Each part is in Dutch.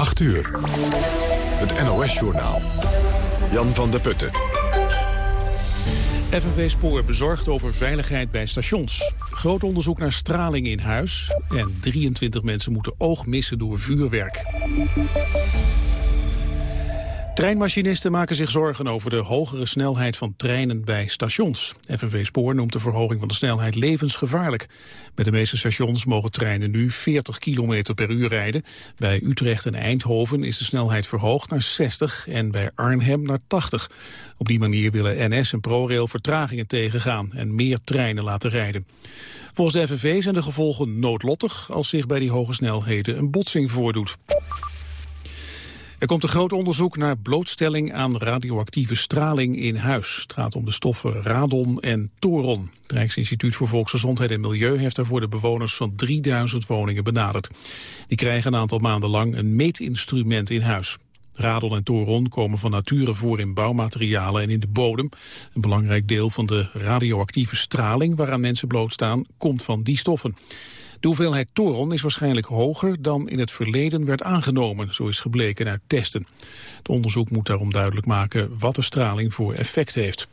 8 uur. Het NOS-journaal. Jan van der Putten. FNV Spoor bezorgd over veiligheid bij stations. Groot onderzoek naar straling in huis. En 23 mensen moeten oog missen door vuurwerk. Treinmachinisten maken zich zorgen over de hogere snelheid van treinen bij stations. FNV Spoor noemt de verhoging van de snelheid levensgevaarlijk. Bij de meeste stations mogen treinen nu 40 km per uur rijden. Bij Utrecht en Eindhoven is de snelheid verhoogd naar 60 en bij Arnhem naar 80. Op die manier willen NS en ProRail vertragingen tegengaan en meer treinen laten rijden. Volgens de FNV zijn de gevolgen noodlottig als zich bij die hoge snelheden een botsing voordoet. Er komt een groot onderzoek naar blootstelling aan radioactieve straling in huis. Het gaat om de stoffen radon en toron. Het Rijksinstituut voor Volksgezondheid en Milieu heeft daarvoor de bewoners van 3000 woningen benaderd. Die krijgen een aantal maanden lang een meetinstrument in huis. Radon en toron komen van nature voor in bouwmaterialen en in de bodem. Een belangrijk deel van de radioactieve straling waaraan mensen blootstaan komt van die stoffen. De hoeveelheid toron is waarschijnlijk hoger dan in het verleden werd aangenomen, zo is gebleken uit testen. Het onderzoek moet daarom duidelijk maken wat de straling voor effect heeft.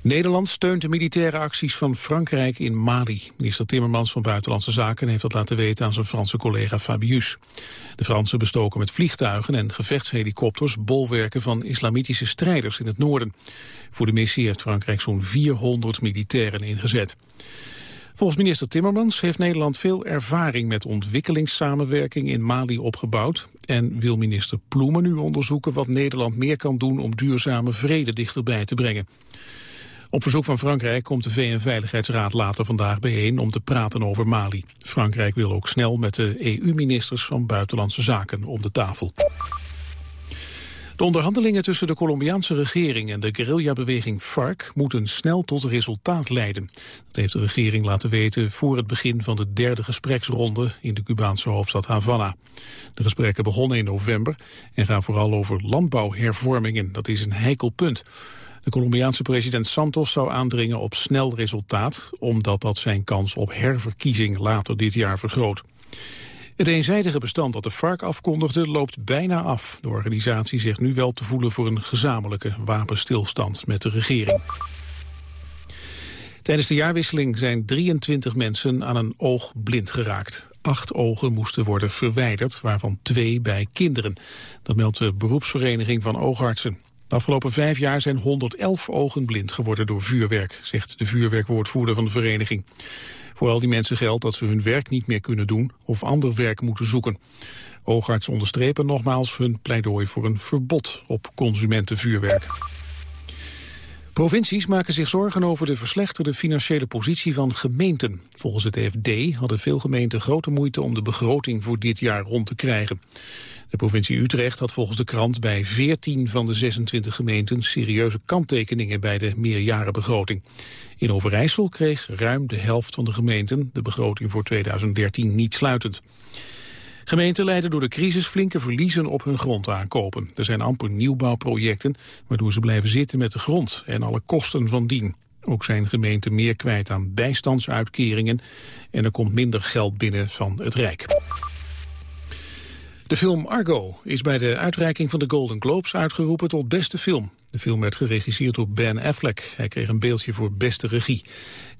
Nederland steunt de militaire acties van Frankrijk in Mali. Minister Timmermans van Buitenlandse Zaken heeft dat laten weten aan zijn Franse collega Fabius. De Fransen bestoken met vliegtuigen en gevechtshelikopters bolwerken van islamitische strijders in het noorden. Voor de missie heeft Frankrijk zo'n 400 militairen ingezet. Volgens minister Timmermans heeft Nederland veel ervaring met ontwikkelingssamenwerking in Mali opgebouwd en wil minister Ploemen nu onderzoeken wat Nederland meer kan doen om duurzame vrede dichterbij te brengen. Op verzoek van Frankrijk komt de VN-veiligheidsraad later vandaag bijeen om te praten over Mali. Frankrijk wil ook snel met de EU-ministers van Buitenlandse Zaken om de tafel. De onderhandelingen tussen de Colombiaanse regering en de guerrillabeweging FARC moeten snel tot resultaat leiden. Dat heeft de regering laten weten voor het begin van de derde gespreksronde in de Cubaanse hoofdstad Havana. De gesprekken begonnen in november en gaan vooral over landbouwhervormingen. Dat is een heikel punt. De Colombiaanse president Santos zou aandringen op snel resultaat, omdat dat zijn kans op herverkiezing later dit jaar vergroot. Het eenzijdige bestand dat de FARC afkondigde loopt bijna af. De organisatie zegt nu wel te voelen voor een gezamenlijke wapenstilstand met de regering. Tijdens de jaarwisseling zijn 23 mensen aan een oog blind geraakt. Acht ogen moesten worden verwijderd, waarvan twee bij kinderen. Dat meldt de beroepsvereniging van oogartsen. De afgelopen vijf jaar zijn 111 ogen blind geworden door vuurwerk, zegt de vuurwerkwoordvoerder van de vereniging. Voor al die mensen geldt dat ze hun werk niet meer kunnen doen of ander werk moeten zoeken. Oogarts onderstrepen nogmaals hun pleidooi voor een verbod op consumentenvuurwerk. Provincies maken zich zorgen over de verslechterde financiële positie van gemeenten. Volgens het FD hadden veel gemeenten grote moeite om de begroting voor dit jaar rond te krijgen. De provincie Utrecht had volgens de krant bij 14 van de 26 gemeenten serieuze kanttekeningen bij de meerjarenbegroting. In Overijssel kreeg ruim de helft van de gemeenten de begroting voor 2013 niet sluitend. Gemeenten leiden door de crisis flinke verliezen op hun grond aankopen. Er zijn amper nieuwbouwprojecten, waardoor ze blijven zitten met de grond en alle kosten van dien. Ook zijn gemeenten meer kwijt aan bijstandsuitkeringen en er komt minder geld binnen van het Rijk. De film Argo is bij de uitreiking van de Golden Globes uitgeroepen tot beste film. De film werd geregisseerd door Ben Affleck. Hij kreeg een beeldje voor beste regie.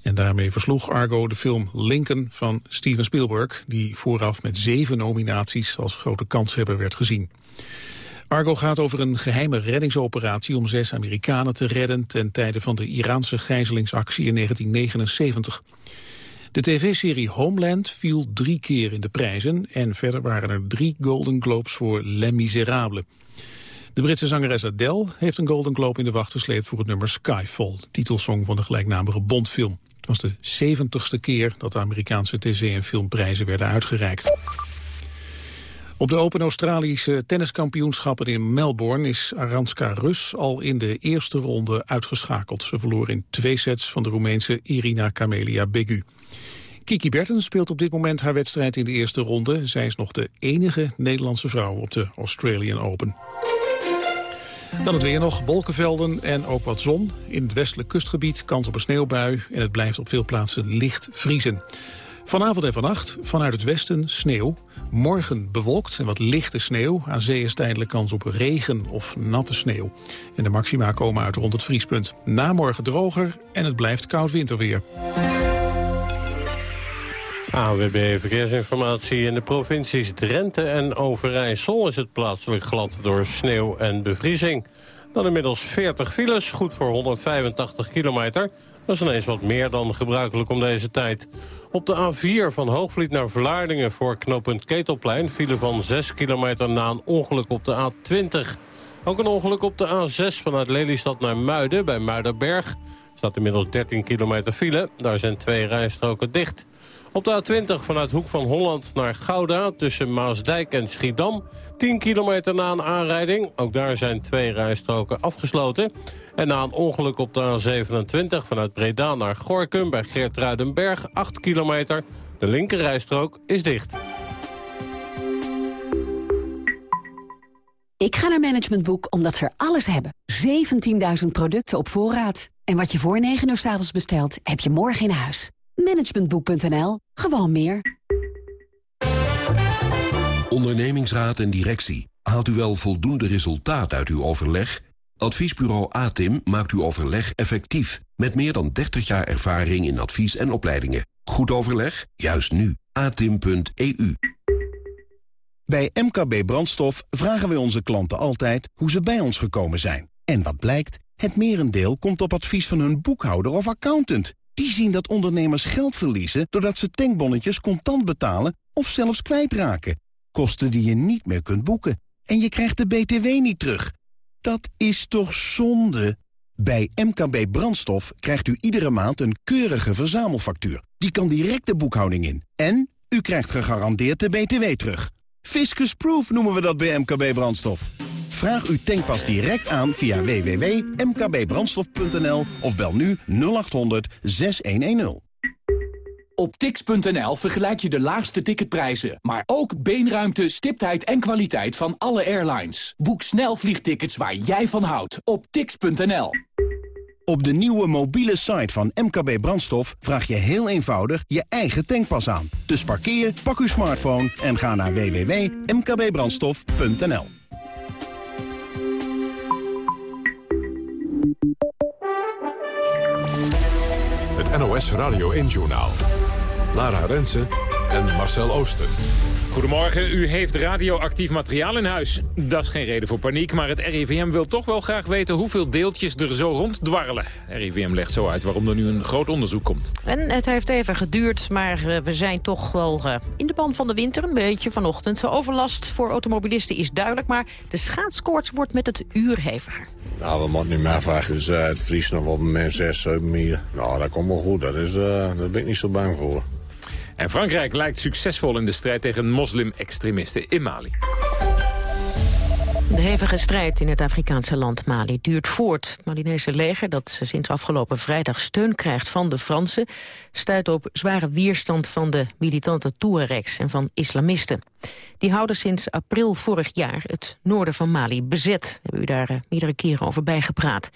En daarmee versloeg Argo de film Lincoln van Steven Spielberg... die vooraf met zeven nominaties als grote kanshebber werd gezien. Argo gaat over een geheime reddingsoperatie om zes Amerikanen te redden... ten tijde van de Iraanse gijzelingsactie in 1979. De tv-serie Homeland viel drie keer in de prijzen... en verder waren er drie Golden Globes voor Les Miserables. De Britse zangeres Adele heeft een Golden Globe in de wacht gesleept... voor het nummer Skyfall, titelsong van de gelijknamige Bondfilm. Het was de zeventigste keer dat de Amerikaanse tv- en filmprijzen werden uitgereikt. Op de Open Australische tenniskampioenschappen in Melbourne is Aranska Rus al in de eerste ronde uitgeschakeld. Ze verloor in twee sets van de Roemeense Irina Camelia Begu. Kiki Bertens speelt op dit moment haar wedstrijd in de eerste ronde. Zij is nog de enige Nederlandse vrouw op de Australian Open. Dan het weer nog, wolkenvelden en ook wat zon. In het westelijk kustgebied kans op een sneeuwbui en het blijft op veel plaatsen licht vriezen. Vanavond en vannacht vanuit het westen sneeuw. Morgen bewolkt en wat lichte sneeuw. Aan zee is tijdelijk kans op regen of natte sneeuw. En de maxima komen uit rond het vriespunt. Na morgen droger en het blijft koud winterweer. AWB Verkeersinformatie. In de provincies Drenthe en Overijssel is het plaatselijk glad door sneeuw en bevriezing. Dan inmiddels 40 files, goed voor 185 kilometer. Dat is ineens wat meer dan gebruikelijk om deze tijd. Op de A4 van Hoogvliet naar Vlaardingen voor knooppunt Ketelplein... file van 6 kilometer na een ongeluk op de A20. Ook een ongeluk op de A6 vanuit Lelystad naar Muiden bij Muidenberg. Er staat inmiddels 13 kilometer file. Daar zijn twee rijstroken dicht. Op de A20 vanuit Hoek van Holland naar Gouda tussen Maasdijk en Schiedam. 10 kilometer na een aanrijding. Ook daar zijn twee rijstroken afgesloten. En na een ongeluk op de A27 vanuit Breda naar Gorkum bij Geertruidenberg. 8 kilometer. De linkerrijstrook is dicht. Ik ga naar Management Boek omdat ze er alles hebben. 17.000 producten op voorraad. En wat je voor 9 uur s avonds bestelt, heb je morgen in huis. Managementboek.nl. Gewoon meer. Ondernemingsraad en directie. Haalt u wel voldoende resultaat uit uw overleg? Adviesbureau ATIM maakt uw overleg effectief. Met meer dan 30 jaar ervaring in advies en opleidingen. Goed overleg? Juist nu. atim.eu Bij MKB Brandstof vragen we onze klanten altijd hoe ze bij ons gekomen zijn. En wat blijkt? Het merendeel komt op advies van hun boekhouder of accountant. Die zien dat ondernemers geld verliezen doordat ze tankbonnetjes contant betalen of zelfs kwijtraken. Kosten die je niet meer kunt boeken. En je krijgt de BTW niet terug. Dat is toch zonde? Bij MKB Brandstof krijgt u iedere maand een keurige verzamelfactuur. Die kan direct de boekhouding in. En u krijgt gegarandeerd de BTW terug. Fiscus Proof noemen we dat bij MKB Brandstof. Vraag uw tankpas direct aan via www.mkbbrandstof.nl of bel nu 0800 6110. Op tix.nl vergelijk je de laagste ticketprijzen, maar ook beenruimte, stiptheid en kwaliteit van alle airlines. Boek snel vliegtickets waar jij van houdt op tix.nl. Op de nieuwe mobiele site van MKB Brandstof vraag je heel eenvoudig je eigen tankpas aan. Dus parkeer, pak uw smartphone en ga naar www.mkbbrandstof.nl. NOS Radio 1-journaal. Lara Rensen en Marcel Ooster. Goedemorgen, u heeft radioactief materiaal in huis. Dat is geen reden voor paniek, maar het RIVM wil toch wel graag weten hoeveel deeltjes er zo ronddwarrelen. RIVM legt zo uit waarom er nu een groot onderzoek komt. En het heeft even geduurd, maar uh, we zijn toch wel uh, in de band van de winter een beetje vanochtend. De overlast voor automobilisten is duidelijk, maar de schaatskoorts wordt met het uur heviger. Nou, we moeten niet meer vragen. Het vriest nog op min 6, 7 meter. Nou, dat komt wel goed. Dat is, daar ben ik niet zo bang voor. En Frankrijk lijkt succesvol in de strijd tegen moslim-extremisten in Mali. De hevige strijd in het Afrikaanse land Mali duurt voort. Het Malinese leger, dat sinds afgelopen vrijdag steun krijgt van de Fransen... stuit op zware weerstand van de militante Tuaregs en van islamisten. Die houden sinds april vorig jaar het noorden van Mali bezet. We hebben u daar uh, meerdere keren over bijgepraat.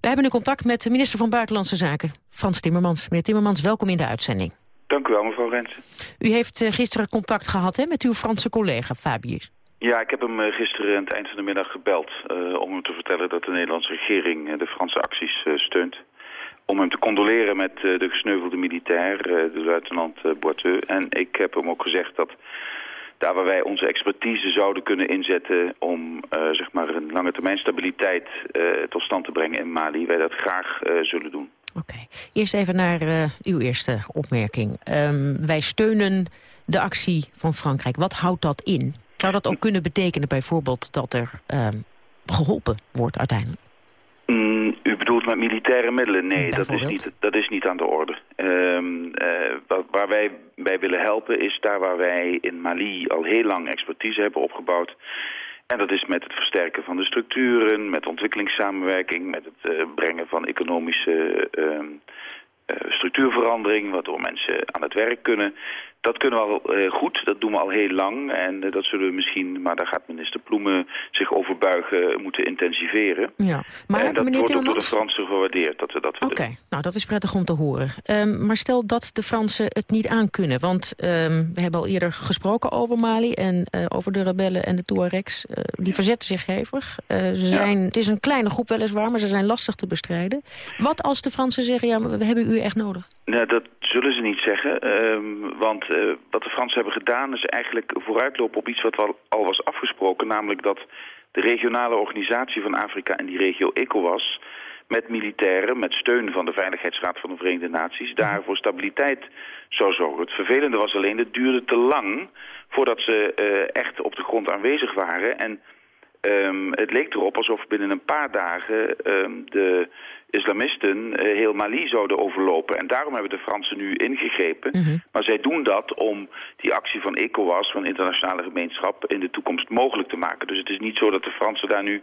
We hebben nu contact met de minister van Buitenlandse Zaken, Frans Timmermans. Meneer Timmermans, welkom in de uitzending. Dank u wel, mevrouw Rensen. U heeft uh, gisteren contact gehad hè, met uw Franse collega, Fabius. Ja, ik heb hem uh, gisteren aan het eind van de middag gebeld... Uh, om hem te vertellen dat de Nederlandse regering de Franse acties steunt. Om hem te condoleren met de gesneuvelde militair, de luitenant Boiteux. En ik heb hem ook gezegd dat daar waar wij onze expertise zouden kunnen inzetten... om zeg maar een lange termijn stabiliteit tot stand te brengen in Mali... wij dat graag zullen doen. Oké, eerst even naar uw eerste opmerking. Um, wij steunen de actie van Frankrijk. Wat houdt dat in? Zou dat ook kunnen betekenen bijvoorbeeld dat er um, geholpen wordt uiteindelijk? Mm, u bedoelt met militaire middelen? Nee, dat is, niet, dat is niet aan de orde. Um, uh, waar wij bij willen helpen is daar waar wij in Mali al heel lang expertise hebben opgebouwd en dat is met het versterken van de structuren, met ontwikkelingssamenwerking, met het uh, brengen van economische uh, uh, structuurverandering, waardoor mensen aan het werk kunnen. Dat kunnen we al uh, goed, dat doen we al heel lang. En uh, dat zullen we misschien, maar daar gaat minister Ploemen zich over buigen, moeten intensiveren. Ja. Maar, en dat wordt ook door de? Fransen gewaardeerd dat we dat willen. Oké, nou dat is prettig om te horen. Um, maar stel dat de Fransen het niet aankunnen. Want um, we hebben al eerder gesproken over Mali en uh, over de rebellen en de Tuaregs. die verzetten zich hevig. ze zijn, ja. Het is een kleine groep weliswaar, maar ze zijn lastig te bestrijden. Wat als de Fransen zeggen, ja, we hebben u echt nodig? Nou, dat zullen ze niet zeggen. Um, want uh, wat de Fransen hebben gedaan is eigenlijk vooruitlopen op iets wat al, was afgesproken. Namelijk dat de regionale organisatie van Afrika en die regio ECOWAS met militairen, met steun van de Veiligheidsraad van de Verenigde Naties, daar voor stabiliteit zou zorgen. Het vervelende was alleen, het duurde te lang voordat ze uh, echt op de grond aanwezig waren. En um, het leek erop alsof binnen een paar dagen um, de islamisten uh, heel Mali zouden overlopen. En daarom hebben de Fransen nu ingegrepen. Mhm. Mm -hmm. Maar zij doen dat om die actie van ECOWAS, van de internationale gemeenschap, in de toekomst mogelijk te maken. Dus het is niet zo dat de Fransen daar nu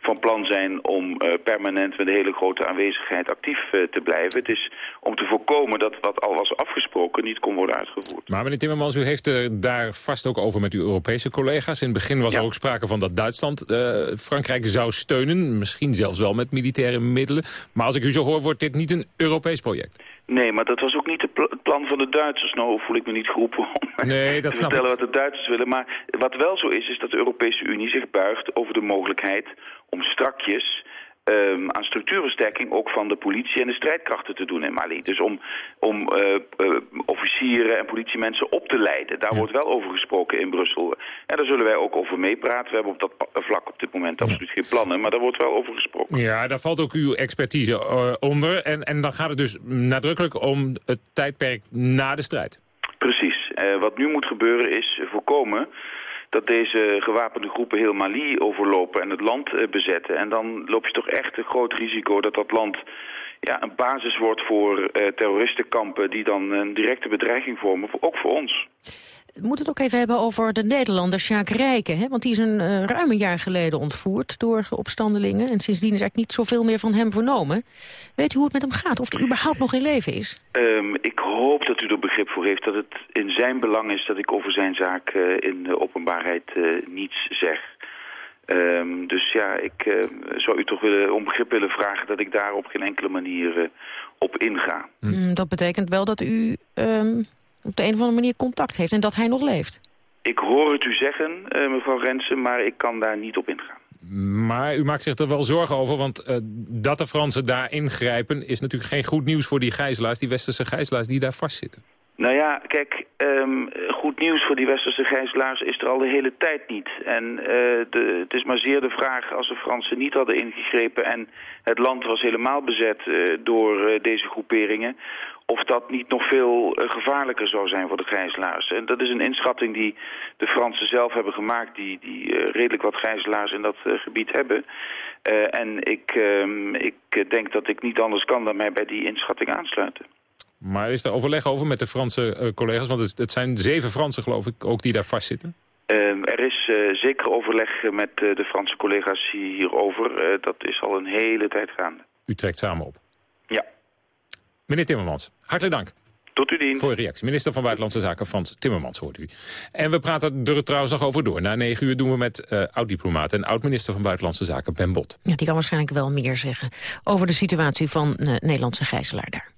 van plan zijn om uh, permanent met een hele grote aanwezigheid actief uh, te blijven. Het is om te voorkomen dat wat al was afgesproken niet kon worden uitgevoerd. Maar meneer Timmermans, u heeft er daar vast ook over met uw Europese collega's. In het begin was Ja. er ook sprake van dat Duitsland eh, Frankrijk zou steunen. Misschien zelfs wel met militaire middelen. Maar als ik u zo hoor, wordt dit niet een Europees project. Nee, maar dat was ook niet het plan van de Duitsers. Nou voel ik me niet geroepen om Nee, dat te snap vertellen ik. wat de Duitsers willen. Maar wat wel zo is, is dat de Europese Unie zich buigt over de mogelijkheid om strakjes ehm, aan structuurversterking ook van de politie en de strijdkrachten te doen in Mali. Dus om, om eh, eh, officieren en politiemensen op te leiden. Daar wordt wel over gesproken in Brussel. En daar zullen wij ook over meepraten. We hebben op dat vlak op dit moment absoluut geen plannen, maar daar wordt wel over gesproken. Ja, daar valt ook uw expertise eh, onder. En, en dan gaat het dus nadrukkelijk om het tijdperk na de strijd. Precies. Wat nu moet gebeuren is voorkomen dat deze gewapende groepen heel Mali overlopen en het land eh, bezetten. En dan loop je toch echt een groot risico dat dat land ja, een basis wordt voor eh, terroristenkampen... die dan een directe bedreiging vormen, ook voor ons. We moeten het ook even hebben over de Nederlander Sjaak Rijken. Hè? Want die is een uh, ruim een jaar geleden ontvoerd door de opstandelingen. En sindsdien is eigenlijk niet zoveel meer van hem vernomen. Weet u hoe het met hem gaat? Of hij überhaupt nog in leven is? Um, ik hoop dat u er begrip voor heeft dat het in zijn belang is... dat ik over zijn zaak uh, in de openbaarheid uh, niets zeg. Um, dus ja, ik zou u toch willen, om begrip willen vragen... dat ik daar op geen enkele manier op inga. Mm, dat betekent wel dat u um, op de een of andere manier contact heeft... en dat hij nog leeft. Ik hoor het u zeggen, uh, mevrouw Rensen, maar ik kan daar niet op ingaan. Maar u maakt zich er wel zorgen over, want uh, dat de Fransen daar ingrijpen... is natuurlijk geen goed nieuws voor die gijzelaars, die westerse gijzelaars die daar vastzitten. Nou ja, kijk, um, goed nieuws voor die westerse gijzelaars is er al de hele tijd niet. En uh, de, het is maar zeer de vraag als de Fransen niet hadden ingegrepen... en het land was helemaal bezet uh, door uh, deze groeperingen... of dat niet nog veel gevaarlijker zou zijn voor de gijzelaars. En dat is een inschatting die de Fransen zelf hebben gemaakt... die, die redelijk wat gijzelaars in dat gebied hebben... en ik, ik denk dat ik niet anders kan dan mij bij die inschatting aansluiten. Maar is er overleg over met de Franse collega's? Want het, het, zijn zeven Fransen, geloof ik, ook die daar vastzitten. Uh, er is zeker overleg met de Franse collega's hierover. dat is al een hele tijd gaande. U trekt samen op? Meneer Timmermans, hartelijk dank. Tot u dien. Voor uw reactie. Minister van Buitenlandse Zaken Frans Timmermans hoort u. En we praten er trouwens nog over door. Na negen uur doen we met uh, oud-diplomaat en oud-minister van Buitenlandse Zaken Ben Bot. Ja, die kan waarschijnlijk wel meer zeggen over de situatie van de Nederlandse gijzelaar daar.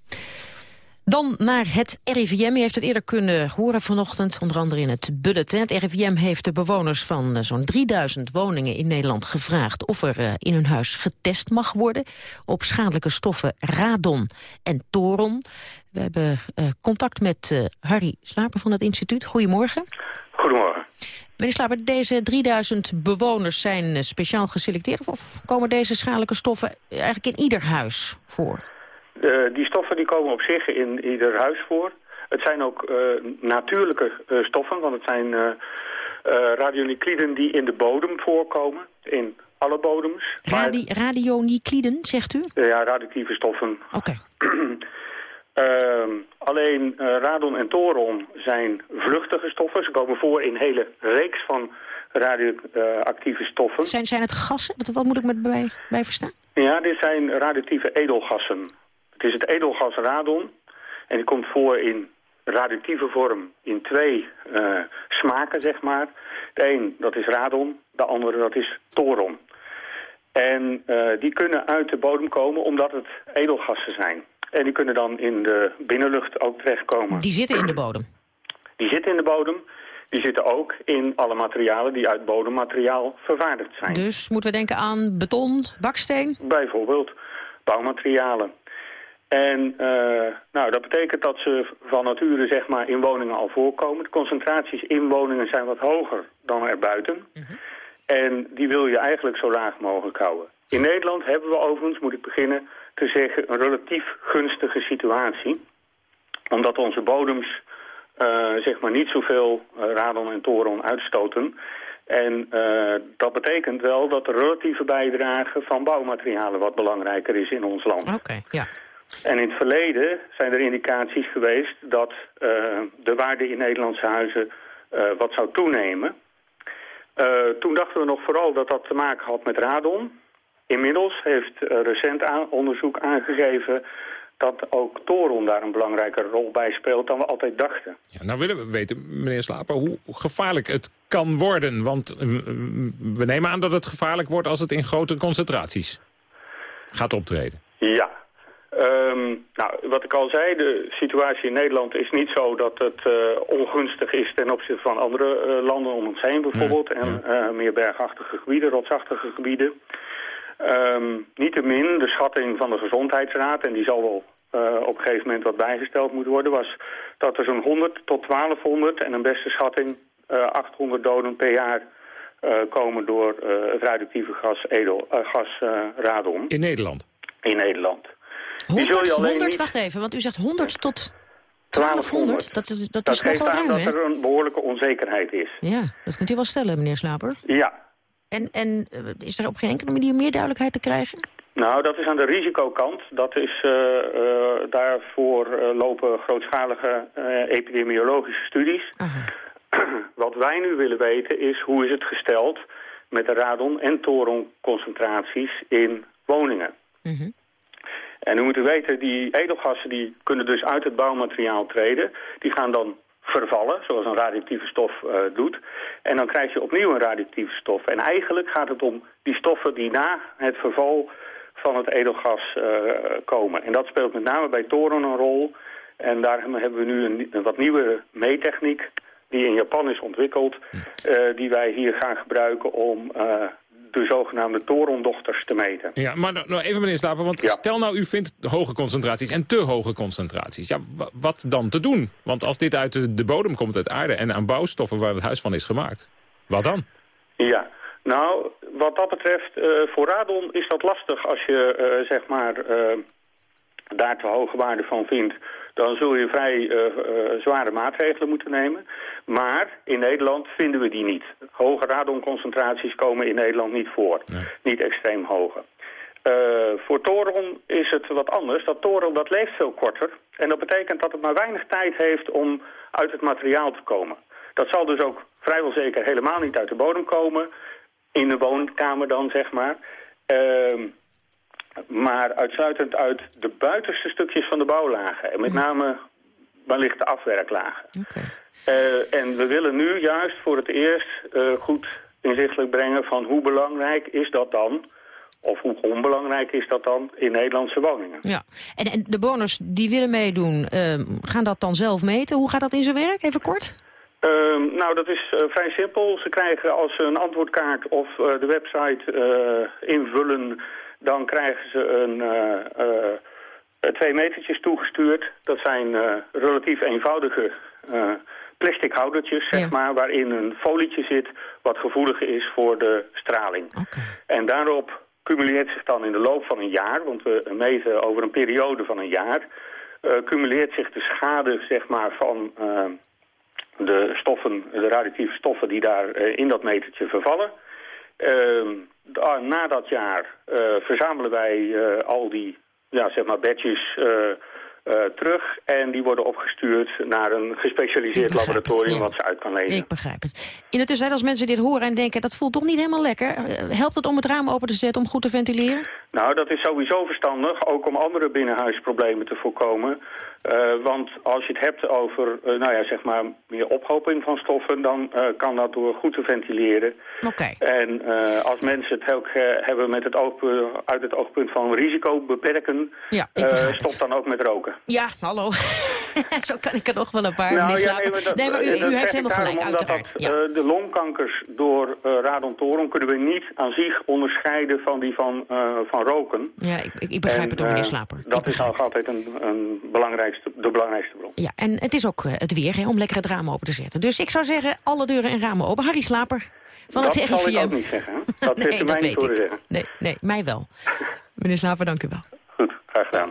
Dan naar het RIVM. U heeft het eerder kunnen horen vanochtend, onder andere in het bulletin. Het RIVM heeft de bewoners van uh, zo'n 3000 woningen in Nederland gevraagd... of er uh, in hun huis getest mag worden op schadelijke stoffen radon en toron. We hebben uh, contact met Harry Slaper van het instituut. Goedemorgen. Goedemorgen. Meneer Slaper, deze 3000 bewoners zijn speciaal geselecteerd... of komen deze schadelijke stoffen eigenlijk in ieder huis voor? Uh, die stoffen die komen op zich in ieder huis voor. Het zijn ook uh, natuurlijke uh, stoffen, want het zijn radionikliden die in de bodem voorkomen. In alle bodems. Radi maar... Radionikliden, zegt u? ja, radioactieve stoffen. Oké. Okay. alleen radon en toron zijn vluchtige stoffen. Ze komen voor in een hele reeks van radioactieve stoffen. Zijn, zijn het gassen? Wat, wat moet ik met bij, bij verstaan? Ja, dit zijn radioactieve edelgassen. Het is het edelgas radon en die komt voor in radioactieve vorm in twee smaken, zeg maar. De een, dat is radon, de andere, dat is toron. En die kunnen uit de bodem komen omdat het edelgassen zijn. En die kunnen dan in de binnenlucht ook terechtkomen. Die zitten in de bodem? Die zitten in de bodem. Die zitten ook in alle materialen die uit bodemmateriaal vervaardigd zijn. Dus moeten we denken aan beton, baksteen? Bijvoorbeeld bouwmaterialen. En uh, nou, dat betekent dat ze van nature zeg maar, in woningen al voorkomen. De concentraties in woningen zijn wat hoger dan erbuiten. Mm En die wil je eigenlijk zo laag mogelijk houden. In Nederland hebben we overigens, moet ik beginnen, te zeggen... een relatief gunstige situatie. Omdat onze bodems uh, zeg maar niet zoveel uh, radon en toron uitstoten. En uh, dat betekent wel dat de relatieve bijdrage van bouwmaterialen wat belangrijker is in ons land. Oké, ja. En in het verleden zijn er indicaties geweest dat de waarde in Nederlandse huizen wat zou toenemen. toen dachten we nog vooral dat dat te maken had met radon. Inmiddels heeft recent onderzoek aangegeven dat ook Toron daar een belangrijke rol bij speelt dan we altijd dachten. Ja, nou willen we weten, meneer Slaper, hoe gevaarlijk het kan worden. Want eh, we nemen aan dat het gevaarlijk wordt als het in grote concentraties gaat optreden. Ja. Um, nou, wat ik al zei, de situatie in Nederland is niet zo dat het uh, ongunstig is ten opzichte van andere uh, landen om ons heen bijvoorbeeld. en ja. meer bergachtige gebieden, rotsachtige gebieden. Um, Niettemin, de schatting van de Gezondheidsraad, en die zal wel op een gegeven moment wat bijgesteld moeten worden, was dat er zo'n 100 tot 1200 en een beste schatting uh, 800 doden per jaar komen door het radioactieve gas, edel, gas radon. In Nederland? In Nederland. 100, 100 niet... wacht even, want u zegt 100 tot 1200. Dat, is, dat, dat is geeft nogal aan ruim, dat er een behoorlijke onzekerheid is. Ja, dat kunt u wel stellen, meneer Slaper. Ja, en, en is er op geen enkele manier meer duidelijkheid te krijgen? Nou, dat is aan de risicokant. Dat is, uh, uh, daarvoor uh, lopen grootschalige epidemiologische studies. Aha. Wat wij nu willen weten is hoe is het gesteld met de radon- en toronconcentraties in woningen. Mm -hmm. En u moet u weten, die edelgassen die kunnen dus uit het bouwmateriaal treden. Die gaan dan vervallen, zoals een radioactieve stof uh, doet. En dan krijg je opnieuw een radioactieve stof. En eigenlijk gaat het om die stoffen die na het verval van het edelgas uh, komen. En dat speelt met name bij toren een rol. En daar hebben we nu een, een wat nieuwe meettechniek die in Japan is ontwikkeld... Uh, die wij hier gaan gebruiken om de zogenaamde torendochters te meten. Ja, maar nou, nou even meneer Slaper, want Ja. stel nou u vindt hoge concentraties en te hoge concentraties. Ja, wa- wat dan te doen? Want als dit uit de, de bodem komt, uit aarde en aan bouwstoffen waar het huis van is gemaakt, wat dan? Ja, nou, wat dat betreft, eh, voor radon is dat lastig als je, eh, zeg maar, eh, daar te hoge waarde van vindt. Dan zul je vrij eh, eh, zware maatregelen moeten nemen. Maar in Nederland vinden we die niet. Hoge radonconcentraties komen in Nederland niet voor. Niet extreem hoge. Eh, voor toren is het wat anders. Dat toren dat leeft veel korter. En dat betekent dat het maar weinig tijd heeft om uit het materiaal te komen. Dat zal dus ook vrijwel zeker helemaal niet uit de bodem komen. In de woonkamer dan, zeg maar. Ehm, maar uitsluitend uit de buitenste stukjes van de bouwlagen. En met name wellicht de afwerklagen. Eh, en we willen nu juist voor het eerst eh, goed inzichtelijk brengen van hoe belangrijk is dat dan... of hoe onbelangrijk is dat dan in Nederlandse woningen. Ja. En, en de bewoners die willen meedoen, ehm, gaan dat dan zelf meten? Hoe gaat dat in zijn werk? Even kort. Ehm, nou, dat is eh, vrij simpel. Ze krijgen als ze een antwoordkaart of de website invullen... dan krijgen ze een, eh, eh, eh, twee metertjes toegestuurd. Dat zijn relatief eenvoudige plastic houdertjes, zeg maar... waarin een folietje zit wat gevoelig is voor de straling. En daarop cumuleert zich dan in de loop van een jaar... want we meten over een periode van een jaar... cumuleert zich de schade, zeg maar, van... de stoffen, de radioactieve stoffen die daar in dat metertje vervallen. Da- na dat jaar eh, verzamelen wij eh, al die ja, zeg maar badges eh, eh, terug. En die worden opgestuurd naar een gespecialiseerd laboratorium wat ze uit kan lenen. Ik begrijp het. In de tussentijd, als mensen dit horen en denken... dat voelt toch niet helemaal lekker... eh, helpt het om het raam open te zetten om goed te ventileren? Nou, dat is sowieso verstandig, ook om andere binnenhuisproblemen te voorkomen. Uh, want als je het hebt over uh, nou ja, zeg maar meer ophoping van stoffen... dan uh, kan dat door goed te ventileren. Okay. En als mensen het ook hebben met het oog, uit het oogpunt van risico beperken... Ja, stop dan ook met roken. Ja, hallo. Zo kan ik er nog wel een paar nou, ja, nee, maar, dat, nee, maar u, u heeft helemaal gelijk, uiteraard. Dat, ja. de longkankers door radontorum kunnen we niet aan zich onderscheiden van die van, van roken. Ja, ik, ik begrijp en, het ook, meneer Slaper. Dat is nog altijd een, een belangrijk de belangrijkste bron. Ja, en het is ook uh, het weer hè, om lekker het raam open te zetten. Dus ik zou zeggen, alle deuren en ramen open. Harry Slaper van dat het RIVM. Dat zal ik ook niet zeggen. Dat nee, heeft u mij dat niet horen zeggen. Nee, nee, mij wel. Meneer Slaper, dank u wel. Goed, graag gedaan.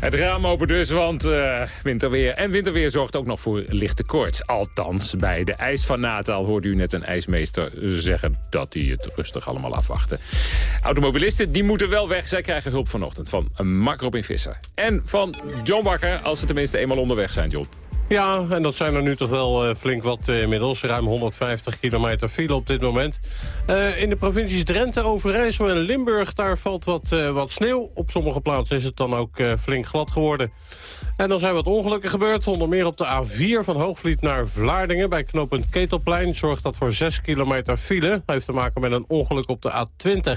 Het raam open dus, want uh, winterweer. En winterweer zorgt ook nog voor lichte koorts. Althans, bij de ijs van Natal hoorde u net een ijsmeester zeggen... dat hij het rustig allemaal afwachten. Automobilisten die moeten wel weg. Zij krijgen hulp vanochtend van Mark Robin Visser. En van John Bakker, als ze tenminste eenmaal onderweg zijn, John. Ja, en dat zijn er nu toch wel uh, flink wat uh, inmiddels. Ruim 150 kilometer file op dit moment. Uh, in de provincies Drenthe, Overijssel en Limburg... daar valt wat, wat sneeuw. Op sommige plaatsen is het dan ook flink glad geworden. En er zijn wat ongelukken gebeurd. Onder meer op de A4 van Hoogvliet naar Vlaardingen... bij knooppunt Ketelplein zorgt dat voor 6 kilometer file. Dat heeft te maken met een ongeluk op de A20.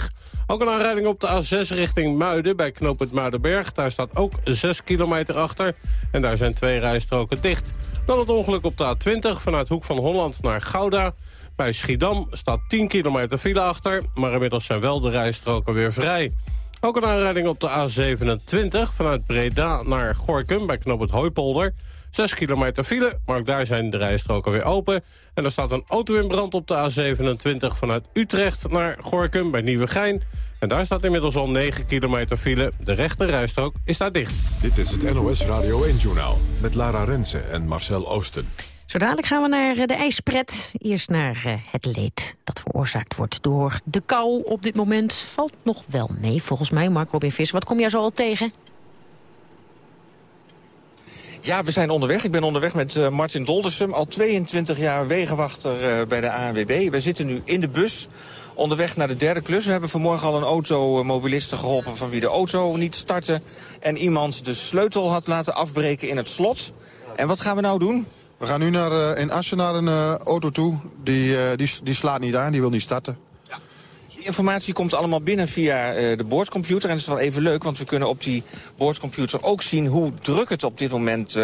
Ook een aanrijding op de A6 richting Muiden bij knooppunt Muidenberg. Daar staat ook 6 kilometer achter. En daar zijn twee rijstroken dicht. Dan het ongeluk op de A20 vanuit Hoek van Holland naar Gouda. Bij Schiedam staat 10 kilometer file achter, maar inmiddels zijn wel de rijstroken weer vrij. Ook een aanrijding op de A27 vanuit Breda naar Gorkum bij Knoop het Hooipolder. 6 kilometer file, maar ook daar zijn de rijstroken weer open. En er staat een auto in brand op de A27 vanuit Utrecht naar Gorkum bij Nieuwegein. En daar staat inmiddels al 9 kilometer file. De rechte rijstrook is daar dicht. Dit is het NOS Radio 1-journaal met Lara Rensen en Marcel Oosten. Zo dadelijk gaan we naar eh, de ijspret. Eerst naar uh, het leed dat veroorzaakt wordt door de kou. Op dit moment valt nog wel mee, volgens mij. Mark Robin Vis, wat kom jij zo al tegen? Ja, we zijn onderweg. Ik ben onderweg met uh, Martin Doldersum. Al 22 jaar wegenwachter bij de ANWB. We zitten nu in de bus onderweg naar de derde klus. We hebben vanmorgen al een automobiliste geholpen van wie de auto niet startte. En iemand de sleutel had laten afbreken in het slot. En wat gaan we nou doen? We gaan nu naar, uh, in Assen naar een uh, auto toe. Die, uh, die, die slaat niet aan, die wil niet starten. Informatie komt allemaal binnen via de boordcomputer. En dat is wel even leuk, want we kunnen op die boordcomputer ook zien... hoe druk het op dit moment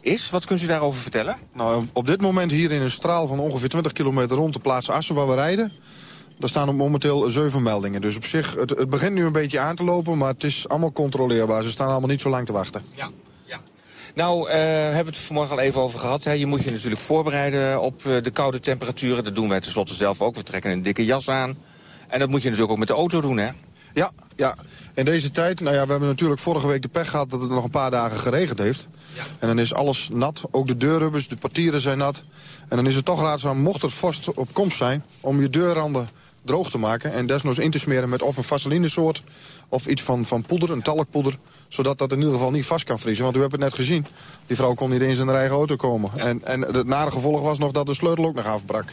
is. Wat kunt u daarover vertellen? Nou, op dit moment hier in een straal van ongeveer 20 kilometer rond de plaats Assen waar we rijden... Daar staan momenteel zeven meldingen. Dus op zich, het, het, begint nu een beetje aan te lopen, maar het is allemaal controleerbaar. Ze staan allemaal niet zo lang te wachten. Ja. Nou, uh, hebben we het vanmorgen al even over gehad. Hè. Je moet je natuurlijk voorbereiden op uh, de koude temperaturen. Dat doen wij tenslotte zelf ook. We trekken een dikke jas aan. En dat moet je natuurlijk ook met de auto doen, hè? Ja, ja. In deze tijd, nou ja, we hebben natuurlijk vorige week de pech gehad dat het nog een paar dagen geregend heeft. Ja. En dan is alles nat, ook de deurrubbers, de partieren zijn nat. En dan is het toch raadzaam, mocht er vorst op komst zijn, om je deurranden droog te maken... en desnoods in te smeren met of een vaselinesoort of iets van, van poeder, een talkpoeder... zodat dat in ieder geval niet vast kan vriezen. Want u hebt het net gezien, die vrouw kon niet eens in haar eigen auto komen. En, en het nare gevolg was nog dat de sleutel ook nog afbrak.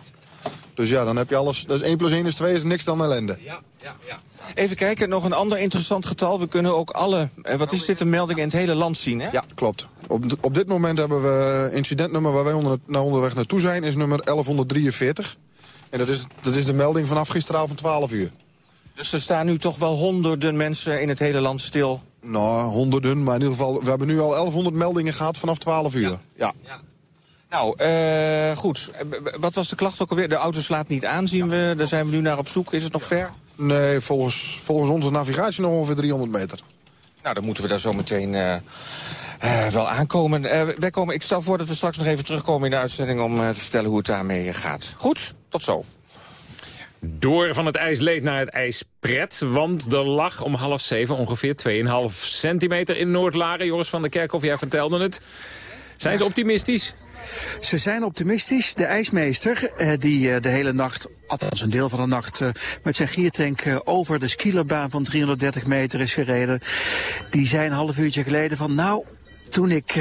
Dus ja, dan heb je alles. Dus 1 plus 1 is 2, is niks dan ellende. Ja, ja, ja. Even kijken, nog een ander interessant getal. We kunnen ook alle, wat is dit, een melding in het hele land zien, hè? Ja, klopt. Op, op dit moment hebben we incidentnummer waar wij onder, naar onderweg naartoe zijn... is nummer 1143. En dat is, dat is de melding vanaf gisteravond 12 uur. Dus er staan nu toch wel honderden mensen in het hele land stil? Nou, honderden, maar in ieder geval... we hebben nu al 1100 meldingen gehad vanaf 12 uur. Ja. ja. Nou, uh, goed. Wat was de klacht ook alweer? De auto slaat niet aan, zien we. Daar zijn we nu naar op zoek. Is het nog ver? Nee, volgens, volgens onze navigatie nog ongeveer 300 meter. Nou, dan moeten we daar zo meteen... Uh, uh, wel aankomen. Wij komen. Ik stel voor dat we straks nog even terugkomen in de uitzending... om te vertellen hoe het daarmee gaat. Goed, tot zo. Door van het ijsleed naar het ijspret, want er lag om half zeven ongeveer 2,5 centimeter in Noordlaren. Joris van der Kerkhof, jij vertelde het. Zijn ze optimistisch? Ze zijn optimistisch. De ijsmeester, eh, die eh, de hele nacht, althans een deel van de nacht, eh, met zijn giertank over de skierbaan van 330 meter is gereden. Die zei een half uurtje geleden van, nou, toen ik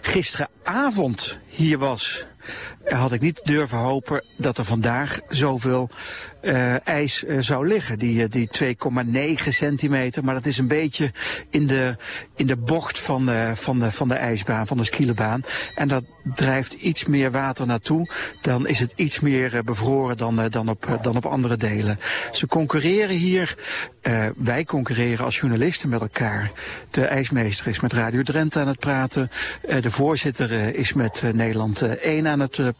gisteravond hier was, had ik niet durven hopen dat er vandaag zoveel uh, ijs uh, zou liggen. Die, die 2,9 centimeter. Maar dat is een beetje in de, in de bocht van de, van, de, van de ijsbaan, van de skielenbaan. En dat drijft iets meer water naartoe. Dan is het iets meer bevroren dan, dan, op, dan op andere delen. Ze concurreren hier. wij concurreren als journalisten met elkaar. De ijsmeester is met Radio Drenthe aan het praten. de voorzitter is met Nederland 1 aan het praten.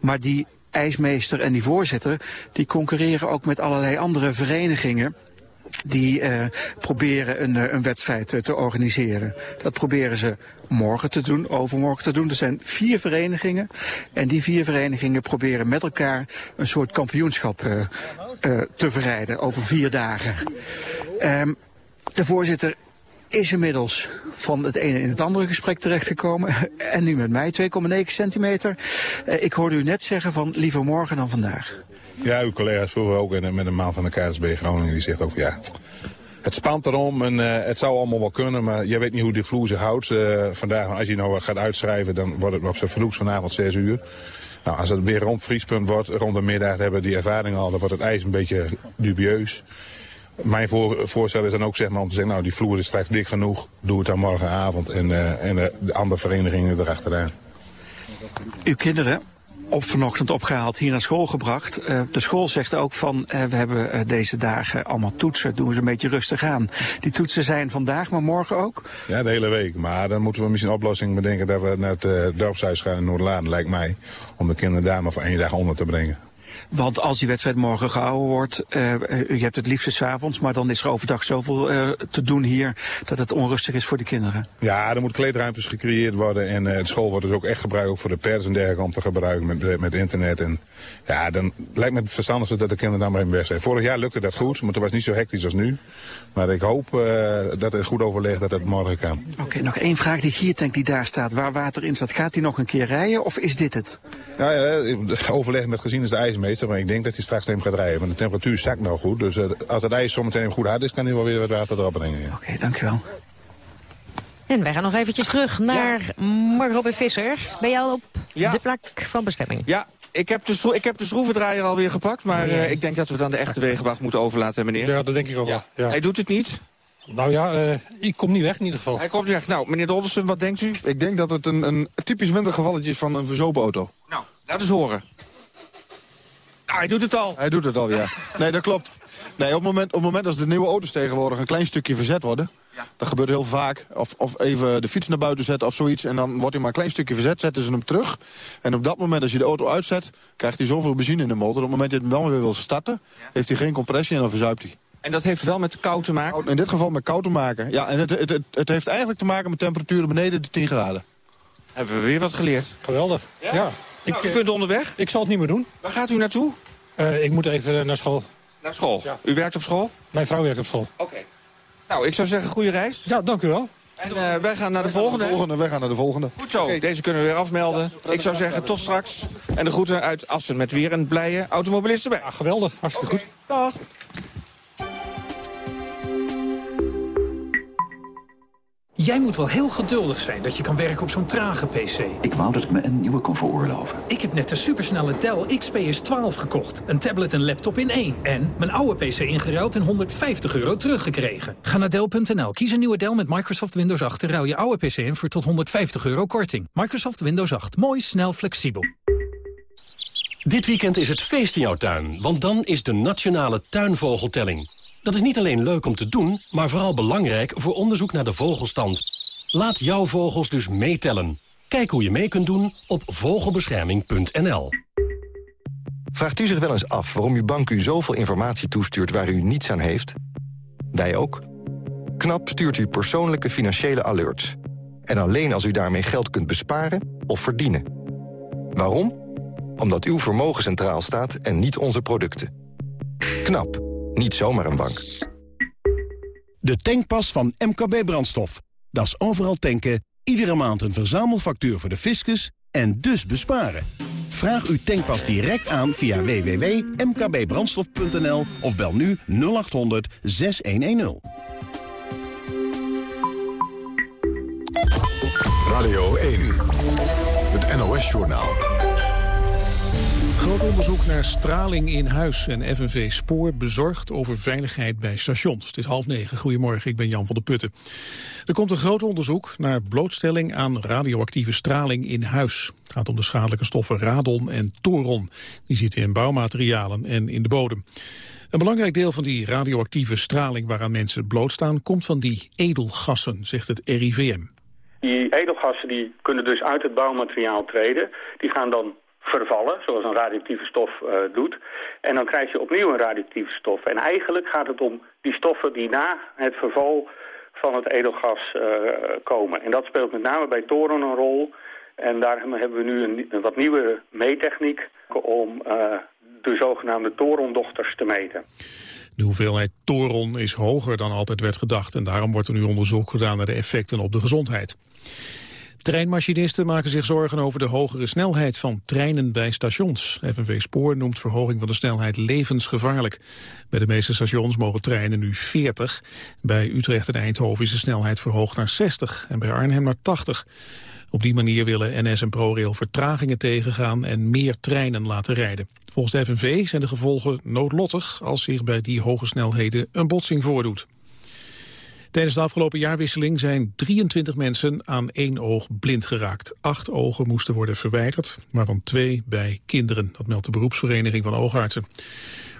Maar die ijsmeester en die voorzitter, die concurreren ook met allerlei andere verenigingen die uh, proberen een, een wedstrijd te organiseren. Dat proberen ze morgen te doen, overmorgen te doen. Er zijn vier verenigingen en die vier verenigingen proberen met elkaar een soort kampioenschap te verrijden over vier dagen. Um, de voorzitter is inmiddels van het ene in het andere gesprek terechtgekomen. En nu met mij, 2,9 centimeter. Uh, ik hoorde u net zeggen van liever morgen dan vandaag. Ja, uw collega's vroeger ook en met een man van de KSB Groningen. Die zegt ook, ja, het spant erom en uh, het zou allemaal wel kunnen. Maar je weet niet hoe die vloer zich houdt. Uh, vandaag, als je nou gaat uitschrijven, dan wordt het op zijn vroegst vanavond 6 uur. Nou, als het weer rond vriespunt wordt, rond de middag, hebben die ervaring al, dan wordt het ijs een beetje dubieus. Mijn voor, voorstel is dan ook zeg maar, om te zeggen, nou die vloer is straks dik genoeg, doe het dan morgenavond en, uh, en uh, de andere verenigingen erachteraan. Uw kinderen, op vanochtend opgehaald, hier naar school gebracht. Uh, de school zegt ook van, we hebben deze dagen allemaal toetsen, doen ze een beetje rustig aan. Die toetsen zijn vandaag, maar morgen ook? Ja, de hele week. Maar dan moeten we misschien een oplossing bedenken dat we naar het dorpshuis gaan in Noorderlaan, lijkt mij. Om de kinderen daar maar voor één dag onder te brengen. Want als die wedstrijd morgen gehouden wordt, uh, u hebt het liefst s'avonds, maar dan is er overdag zoveel uh, te doen hier dat het onrustig is voor de kinderen. Ja, er moeten kleedruimtes gecreëerd worden en de school wordt dus ook echt gebruikt voor de pers en dergelijke om te gebruiken met, met internet. En ja, dan lijkt me het verstandigste dat de kinderen dan maar in weg zijn. Vorig jaar lukte dat goed, maar het was niet zo hectisch als nu. Maar ik hoop dat het goed overleg dat het morgen kan. Oké, okay, nog één vraag. Die giertank die daar staat, waar water in staat, gaat die nog een keer rijden of is dit het? Ja, ja overleg met gezien is de ijsmeester, maar ik denk dat hij straks neem gaat rijden. Want de temperatuur zakt nou goed, dus uh, als het ijs zometeen goed hard is, kan hij wel weer wat water erop brengen. Ja. Oké, okay, dankjewel. En wij gaan nog eventjes terug naar ja. Mark Robin Visser. Ben jij al op ja. de plek van bestemming? Ja, ik heb, de, ik heb de schroevendraaier alweer gepakt, maar uh, ik denk dat we het aan de echte wegenwacht moeten overlaten, meneer. Ja, dat denk ik ook wel. Ja. Hij doet het niet? Nou ja, uh, ik kom niet weg in ieder geval. Hij komt niet weg. Nou, meneer Doldersen, wat denkt u? Ik denk dat het een, een typisch wintergevalletje is van een verzopen auto. Nou, laat eens horen. Nou, hij doet het al. Hij doet het al, ja. Nee, dat klopt. Nee, op het moment, op het moment als de nieuwe auto's tegenwoordig een klein stukje verzet worden... Ja. Dat gebeurt heel vaak. Of, of even de fiets naar buiten zetten of zoiets. En dan wordt hij maar een klein stukje verzet, zetten ze hem terug. En op dat moment, als je de auto uitzet, krijgt hij zoveel benzine in de motor. Op het moment dat je hem wel weer wil starten, ja. heeft hij geen compressie en dan verzuipt hij. En dat heeft wel met kou te maken? In dit geval met kou te maken. Ja, en het, het, het, het heeft eigenlijk te maken met temperaturen beneden de 10 graden. Hebben we weer wat geleerd. Geweldig. Ja. ja. Ik, nou, u kunt onderweg? Ik zal het niet meer doen. Waar gaat u naartoe? Uh, ik moet even naar school. Naar school? Ja. U werkt op school? Mijn vrouw werkt op school. Oké. Okay. Nou, ik zou zeggen, goede reis. Ja, dank u wel. En uh, wij gaan naar de volgende. de volgende. Wij gaan naar de volgende. Goed zo, okay. deze kunnen we weer afmelden. Ik zou zeggen, tot straks. En de groeten uit Assen met weer een blije automobilist erbij. Ja, geweldig, hartstikke okay. goed. Dag. Jij moet wel heel geduldig zijn dat je kan werken op zo'n trage PC. Ik wou dat ik me een nieuwe kon veroorloven. Ik heb net de supersnelle Dell XPS 12 gekocht. Een tablet en laptop in één. En mijn oude PC ingeruild en 150 euro teruggekregen. Ga naar Dell.nl, kies een nieuwe Dell met Microsoft Windows 8... en ruil je oude PC in voor tot 150 euro korting. Microsoft Windows 8. Mooi, snel, flexibel. Dit weekend is het feest in jouw tuin, want dan is de Nationale Tuinvogeltelling. Dat is niet alleen leuk om te doen, maar vooral belangrijk voor onderzoek naar de vogelstand. Laat jouw vogels dus meetellen. Kijk hoe je mee kunt doen op vogelbescherming.nl. Vraagt u zich wel eens af waarom uw bank u zoveel informatie toestuurt waar u niets aan heeft? Wij ook. KNAP stuurt u persoonlijke financiële alerts. En alleen als u daarmee geld kunt besparen of verdienen. Waarom? Omdat uw vermogen centraal staat en niet onze producten. KNAP. Niet zomaar een bank. De tankpas van MKB Brandstof. Dat is overal tanken, iedere maand een verzamelfactuur voor de fiscus en dus besparen. Vraag uw tankpas direct aan via www.mkbbrandstof.nl of bel nu 0800 6110. Radio 1, het NOS NOS-journaal. Groot onderzoek naar straling in huis en FNV Spoor bezorgd over veiligheid bij stations. Het is half negen. Goedemorgen, ik ben Jan van der Putten. Er komt een groot onderzoek naar blootstelling aan radioactieve straling in huis. Het gaat om de schadelijke stoffen radon en toron. Die zitten in bouwmaterialen en in de bodem. Een belangrijk deel van die radioactieve straling waaraan mensen blootstaan... komt van die edelgassen, zegt het RIVM. Die edelgassen die kunnen dus uit het bouwmateriaal treden. Die gaan dan vervallen, zoals een radioactieve stof uh, doet. En dan krijg je opnieuw een radioactieve stof. En eigenlijk gaat het om die stoffen die na het verval van het edelgas uh, komen. En dat speelt met name bij toren een rol. En daar hebben we nu een, wat nieuwe meettechniek om uh, de zogenaamde torendochters te meten. De hoeveelheid toron is hoger dan altijd werd gedacht en daarom wordt er nu onderzoek gedaan naar de effecten op de gezondheid. Treinmachinisten maken zich zorgen over de hogere snelheid van treinen bij stations. FNV Spoor noemt verhoging van de snelheid levensgevaarlijk. Bij de meeste stations mogen treinen nu 40. Bij Utrecht en Eindhoven is de snelheid verhoogd naar 60 en bij Arnhem naar 80. Op die manier willen NS en ProRail vertragingen tegengaan en meer treinen laten rijden. Volgens de FNV zijn de gevolgen noodlottig als zich bij die hoge snelheden een botsing voordoet. Tijdens de afgelopen jaarwisseling zijn 23 mensen aan één oog blind geraakt. Acht ogen moesten worden verwijderd, waarvan twee bij kinderen. Dat meldt de beroepsvereniging van oogartsen.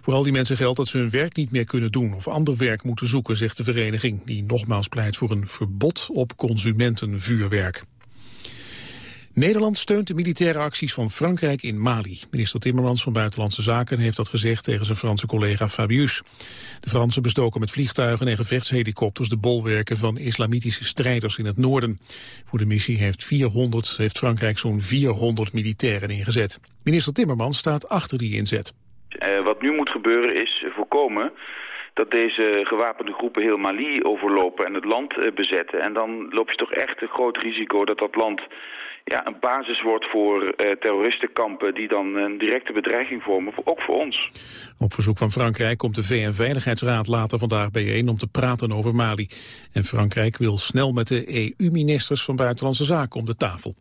Voor al die mensen geldt dat ze hun werk niet meer kunnen doen of ander werk moeten zoeken, zegt de vereniging, die nogmaals pleit voor een verbod op consumentenvuurwerk. Nederland steunt de militaire acties van Frankrijk in Mali. Minister Timmermans van Buitenlandse Zaken heeft dat gezegd tegen zijn Franse collega Fabius. De Fransen bestoken met vliegtuigen en gevechtshelikopters de bolwerken van islamitische strijders in het noorden. Voor de missie heeft, 400, heeft Frankrijk zo'n 400 militairen ingezet. Minister Timmermans staat achter die inzet. Uh, wat nu moet gebeuren is voorkomen dat deze gewapende groepen heel Mali overlopen en het land uh, bezetten. En dan loop je toch echt een groot risico dat dat land ja, een basis wordt voor uh, terroristenkampen... die dan een directe bedreiging vormen, ook voor ons. Op verzoek van Frankrijk komt de VN-veiligheidsraad later vandaag bijeen... om te praten over Mali. En Frankrijk wil snel met de EU-ministers van Buitenlandse Zaken om de tafel.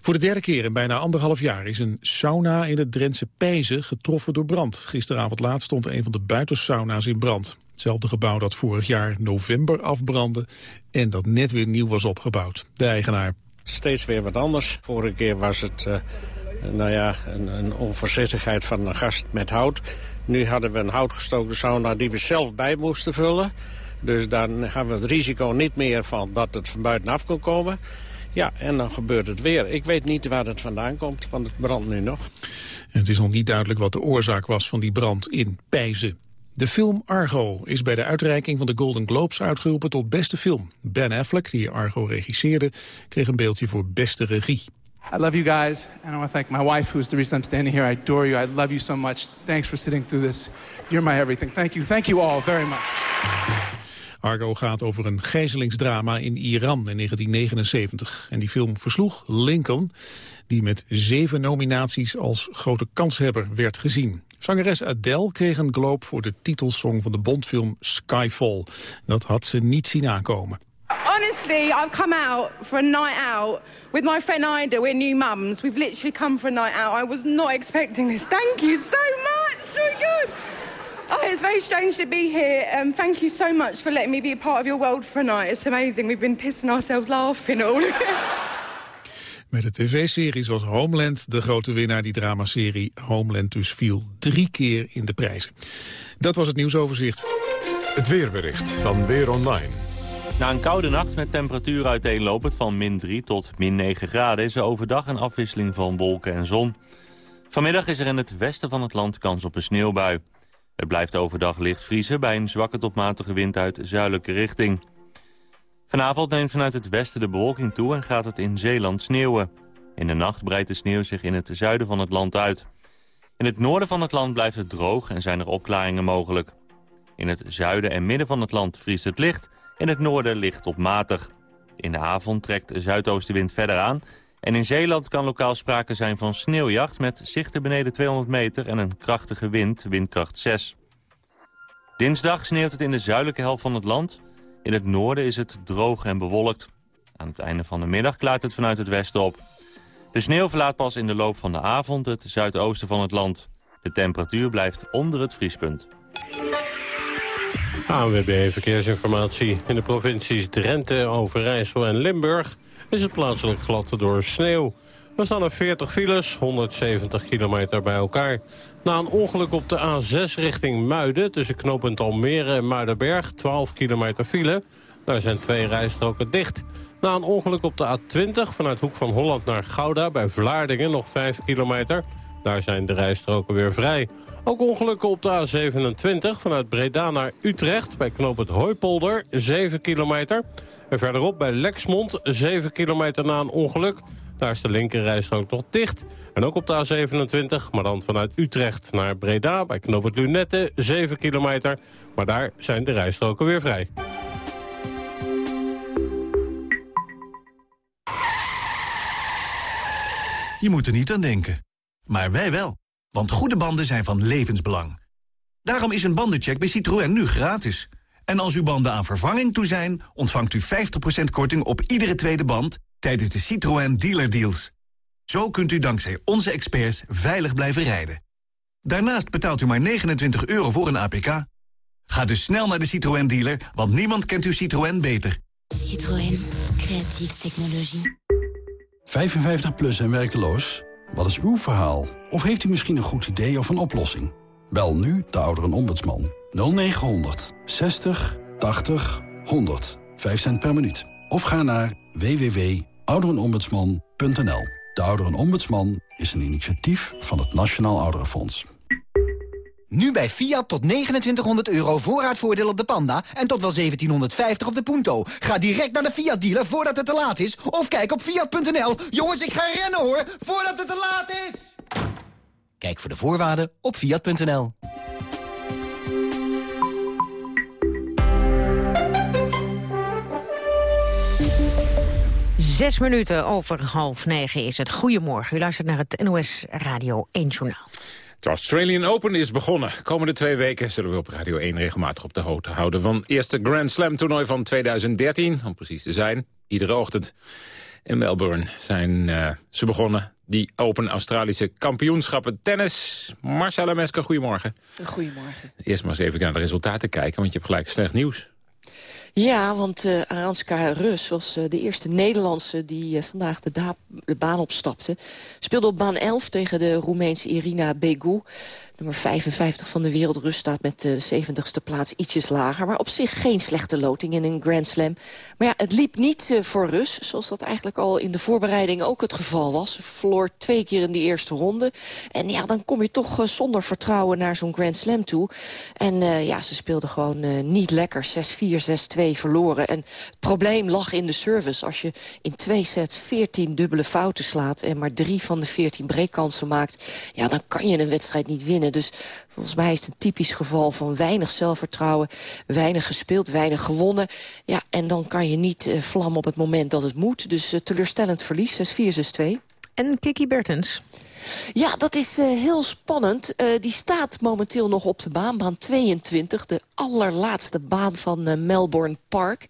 Voor de derde keer in bijna anderhalf jaar is een sauna in het Drentse Pijzen getroffen door brand. Gisteravond laat stond een van de buitensauna's in brand. Hetzelfde gebouw dat vorig jaar november afbrandde en dat net weer nieuw was opgebouwd. De eigenaar steeds weer wat anders. Vorige keer was het uh, nou ja, een, een, onvoorzichtigheid van een gast met hout. Nu hadden we een houtgestookte sauna die we zelf bij moesten vullen. Dus dan hebben we het risico niet meer van dat het van buitenaf kon komen. Ja, en dan gebeurt het weer. Ik weet niet waar het vandaan komt, want het brandt nu nog. Het is nog niet duidelijk wat de oorzaak was van die brand in Pijzen. De film Argo is bij de uitreiking van de Golden Globes uitgeroepen tot beste film. Ben Affleck, die Argo regisseerde, kreeg een beeldje voor beste regie. I love you guys, and I want to thank my wife, who's the reason I'm standing here. I adore you. I love you so much. Thanks for sitting through this. You're my everything. Thank you. Thank you all very much. Argo gaat over een gijzelingsdrama in Iran in 1979. En die film versloeg Lincoln, die met zeven nominaties als grote kanshebber werd gezien. Zangeres Adele kreeg een Globe voor de titelsong van de Bondfilm Skyfall. Dat had ze niet zien aankomen. Honestly, I've come out for a night out with my friend Ida. We're new mums. We've literally come for a night out. I was not expecting this. Thank you so much. So good. Oh, it's very strange to be here. Um, thank you so much for letting me be a part of your world for a night. It's amazing. We've been pissing ourselves laughing all. Met de tv-series was Homeland de grote winnaar. Die dramaserie Homeland dus viel drie keer in de prijzen. Dat was het nieuwsoverzicht. Het weerbericht van Weer Online. Na een koude nacht met temperatuur uiteenlopend van min 3 tot min 9 graden... is er overdag een afwisseling van wolken en zon. Vanmiddag is er in het westen van het land kans op een sneeuwbui. Het blijft overdag licht vriezen bij een zwakke tot matige wind uit zuidelijke richting. Vanavond neemt vanuit het westen de bewolking toe en gaat het in Zeeland sneeuwen. In de nacht breidt de sneeuw zich in het zuiden van het land uit. In het noorden van het land blijft het droog en zijn er opklaringen mogelijk. In het zuiden en midden van het land vriest het licht, in het noorden licht tot matig. In de avond trekt zuidoostenwind verder aan... en in Zeeland kan lokaal sprake zijn van sneeuwjacht... met zichten beneden 200 meter en een krachtige wind, windkracht 6. Dinsdag sneeuwt het in de zuidelijke helft van het land... In het noorden is het droog en bewolkt. Aan het einde van de middag klaart het vanuit het westen op. De sneeuw verlaat pas in de loop van de avond het zuidoosten van het land. De temperatuur blijft onder het vriespunt. ANWB Verkeersinformatie. In de provincies Drenthe, Overijssel en Limburg is het plaatselijk glad door sneeuw. Er staan er 40 files, 170 kilometer bij elkaar. Na een ongeluk op de A6 richting Muiden... tussen knooppunt Almere en Muidenberg, 12 kilometer file. Daar zijn twee rijstroken dicht. Na een ongeluk op de A20 vanuit Hoek van Holland naar Gouda... bij Vlaardingen nog 5 kilometer. Daar zijn de rijstroken weer vrij. Ook ongelukken op de A27 vanuit Breda naar Utrecht... bij knooppunt Hooipolder, 7 kilometer. En verderop bij Lexmond, 7 kilometer na een ongeluk... Daar is de linkerrijstrook nog dicht. En ook op de A27, maar dan vanuit Utrecht naar Breda... bij knooppunt Lunette, 7 kilometer. Maar daar zijn de rijstroken weer vrij. Je moet er niet aan denken. Maar wij wel. Want goede banden zijn van levensbelang. Daarom is een bandencheck bij Citroën nu gratis. En als uw banden aan vervanging toe zijn... ontvangt u 50% korting op iedere tweede band... tijdens de Citroën Dealer Deals. Zo kunt u dankzij onze experts veilig blijven rijden. Daarnaast betaalt u maar 29 euro voor een APK. Ga dus snel naar de Citroën dealer, want niemand kent uw Citroën beter. Citroën, creatieve technologie. 55 plus en werkeloos? Wat is uw verhaal? Of heeft u misschien een goed idee of een oplossing? Bel nu de ouderenombudsman 0900 60 80 100. 5 cent per minuut. Of ga naar www.ouderenombudsman.nl. De Ouderenombudsman is een initiatief van het Nationaal Ouderenfonds. Nu bij Fiat tot 2900 euro voorraadvoordeel op de Panda... en tot wel 1750 op de Punto. Ga direct naar de Fiat-dealer voordat het te laat is... of kijk op Fiat.nl. Jongens, ik ga rennen hoor, voordat het te laat is! Kijk voor de voorwaarden op Fiat.nl. Zes minuten over half negen is het. Goedemorgen, u luistert naar het NOS Radio 1 Journaal. Het Australian Open is begonnen. Komende twee weken zullen we op Radio 1 regelmatig op de hoogte houden... van het eerste Grand Slam toernooi van 2013, om precies te zijn. Iedere ochtend in Melbourne zijn uh, ze begonnen. Die Open Australische kampioenschappen tennis. Marcella Mesker, goedemorgen. Goedemorgen. Eerst maar eens even naar de resultaten kijken, want je hebt gelijk slecht nieuws. Ja, want uh, Aranska Rus was uh, de eerste Nederlandse die uh, vandaag de, de, baan opstapte. Speelde op baan 11 tegen de Roemeense Irina Begu. Nummer 55 van de wereldrust staat met de 70ste plaats ietsjes lager. Maar op zich geen slechte loting in een Grand Slam. Maar ja, het liep niet uh, voor Rus, zoals dat eigenlijk al in de voorbereiding ook het geval was. Ze verloor twee keer in die eerste ronde. En ja, dan kom je toch uh, zonder vertrouwen naar zo'n Grand Slam toe. En uh, ja, ze speelde gewoon niet lekker. 6-4, 6-2 verloren. En het probleem lag in de service. Als je in twee sets 14 dubbele fouten slaat... en maar drie van de 14 breekkansen maakt... ja, dan kan je een wedstrijd niet winnen. Dus volgens mij is het een typisch geval van weinig zelfvertrouwen. Weinig gespeeld, weinig gewonnen. Ja, en dan kan je niet uh, vlammen op het moment dat het moet. Dus uh, teleurstellend verlies, 6-4, 6-2. En Kiki Bertens? Ja, dat is uh, heel spannend. Uh, die staat momenteel nog op de baan, baan 22. De allerlaatste baan van uh, Melbourne Park.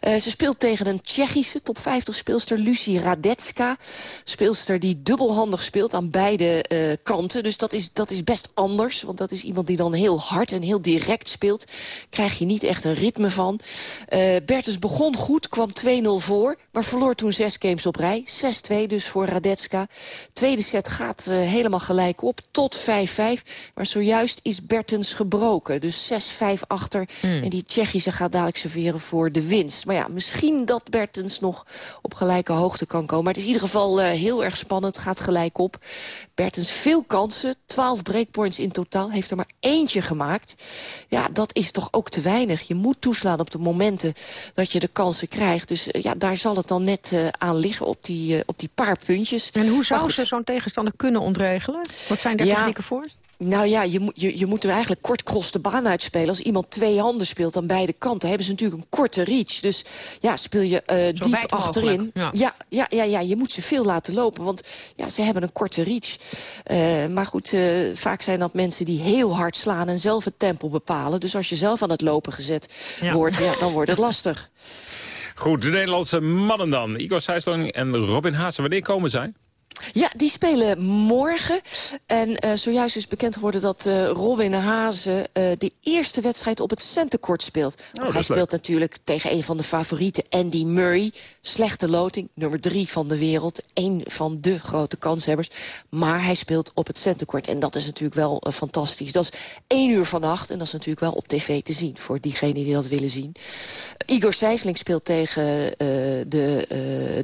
ze speelt tegen een Tsjechische top 50 speelster, Lucie Radetska. Speelster die dubbelhandig speelt aan beide kanten. Dus dat is, dat is best anders. Want dat is iemand die dan heel hard en heel direct speelt. Krijg je niet echt een ritme van. Bertens begon goed, kwam 2-0 voor. Maar verloor toen zes games op rij. 6-2 dus voor Radetska. Tweede set gaat uh, helemaal gelijk op, tot 5-5. Maar zojuist is Bertens gebroken. Dus 6-5 achter. Hmm. En die Tsjechische gaat dadelijk serveren voor de winst. Maar ja, misschien dat Bertens nog op gelijke hoogte kan komen. Maar het is in ieder geval uh, heel erg spannend. Gaat gelijk op. Bertens veel kansen. 12 breakpoints in totaal. Heeft er maar eentje gemaakt. Ja, dat is toch ook te weinig. Je moet toeslaan op de momenten dat je de kansen krijgt. Dus uh, ja, daar zal het dan net aan liggen op die, op die paar puntjes. En hoe zou ze zo'n tegenstander kunnen ontregelen? Wat zijn daar ja, technieken voor? Nou ja, je, je, je moet hem eigenlijk kort cross de baan uitspelen. Als iemand twee handen speelt aan beide kanten... hebben ze natuurlijk een korte reach. Dus ja, speel je uh, diep achterin. Ja. ja. Ja, ja, ja, je moet ze veel laten lopen. Want ja, ze hebben een korte reach. Uh, maar goed, uh, vaak zijn dat mensen die heel hard slaan... en zelf het tempo bepalen. Dus als je zelf aan het lopen gezet ja. wordt, ja, dan wordt het lastig. Goed, de Nederlandse mannen dan. Igor Sijsling en Robin Haase. Wanneer komen zij? Ja, die spelen morgen. En uh, zojuist is bekend geworden dat uh, Robin Hazen uh, de eerste wedstrijd op het centercourt speelt. Want hij speelt leuk. natuurlijk tegen een van de favorieten, Andy Murray. Slechte loting, nummer drie van de wereld. Een van de grote kanshebbers. Maar hij speelt op het centercourt. En dat is natuurlijk wel fantastisch. Dat is één uur vannacht. En dat is natuurlijk wel op tv te zien. Voor diegenen die dat willen zien. Igor Sijsling speelt tegen de,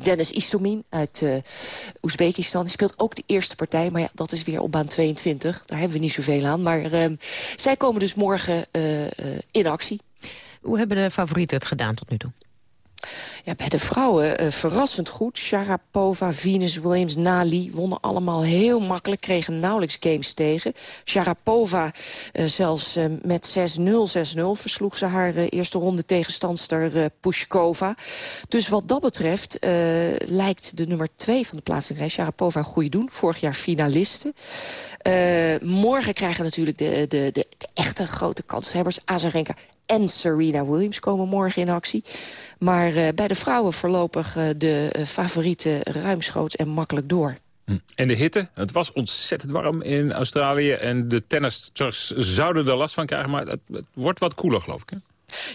Dennis Istomin uit Oezbekistan. Die speelt ook de eerste partij, maar ja, dat is weer op baan 22. Daar hebben we niet zoveel aan. Maar uh, zij komen dus morgen uh, uh, in actie. Hoe hebben de favorieten het gedaan tot nu toe? Ja, bij de vrouwen uh, verrassend goed. Sharapova, Venus Williams, Nali wonnen allemaal heel makkelijk. Kregen nauwelijks games tegen. Sharapova uh, zelfs uh, met 6-0, 6-0 versloeg ze haar eerste ronde tegenstandster Pushkova. Dus wat dat betreft lijkt de nummer 2 van de plaatsingsreis Sharapova een goede doen. Vorig jaar finaliste. morgen krijgen natuurlijk de, de, de echte grote kanshebbers. Azarenka en Serena Williams komen morgen in actie. Maar uh, bij de vrouwen voorlopig uh, de uh, favorieten ruimschoots en makkelijk door. Hm. En de hitte? Het was ontzettend warm in Australië. En de tennisters zouden er last van krijgen. Maar het, wordt wat koeler, geloof ik.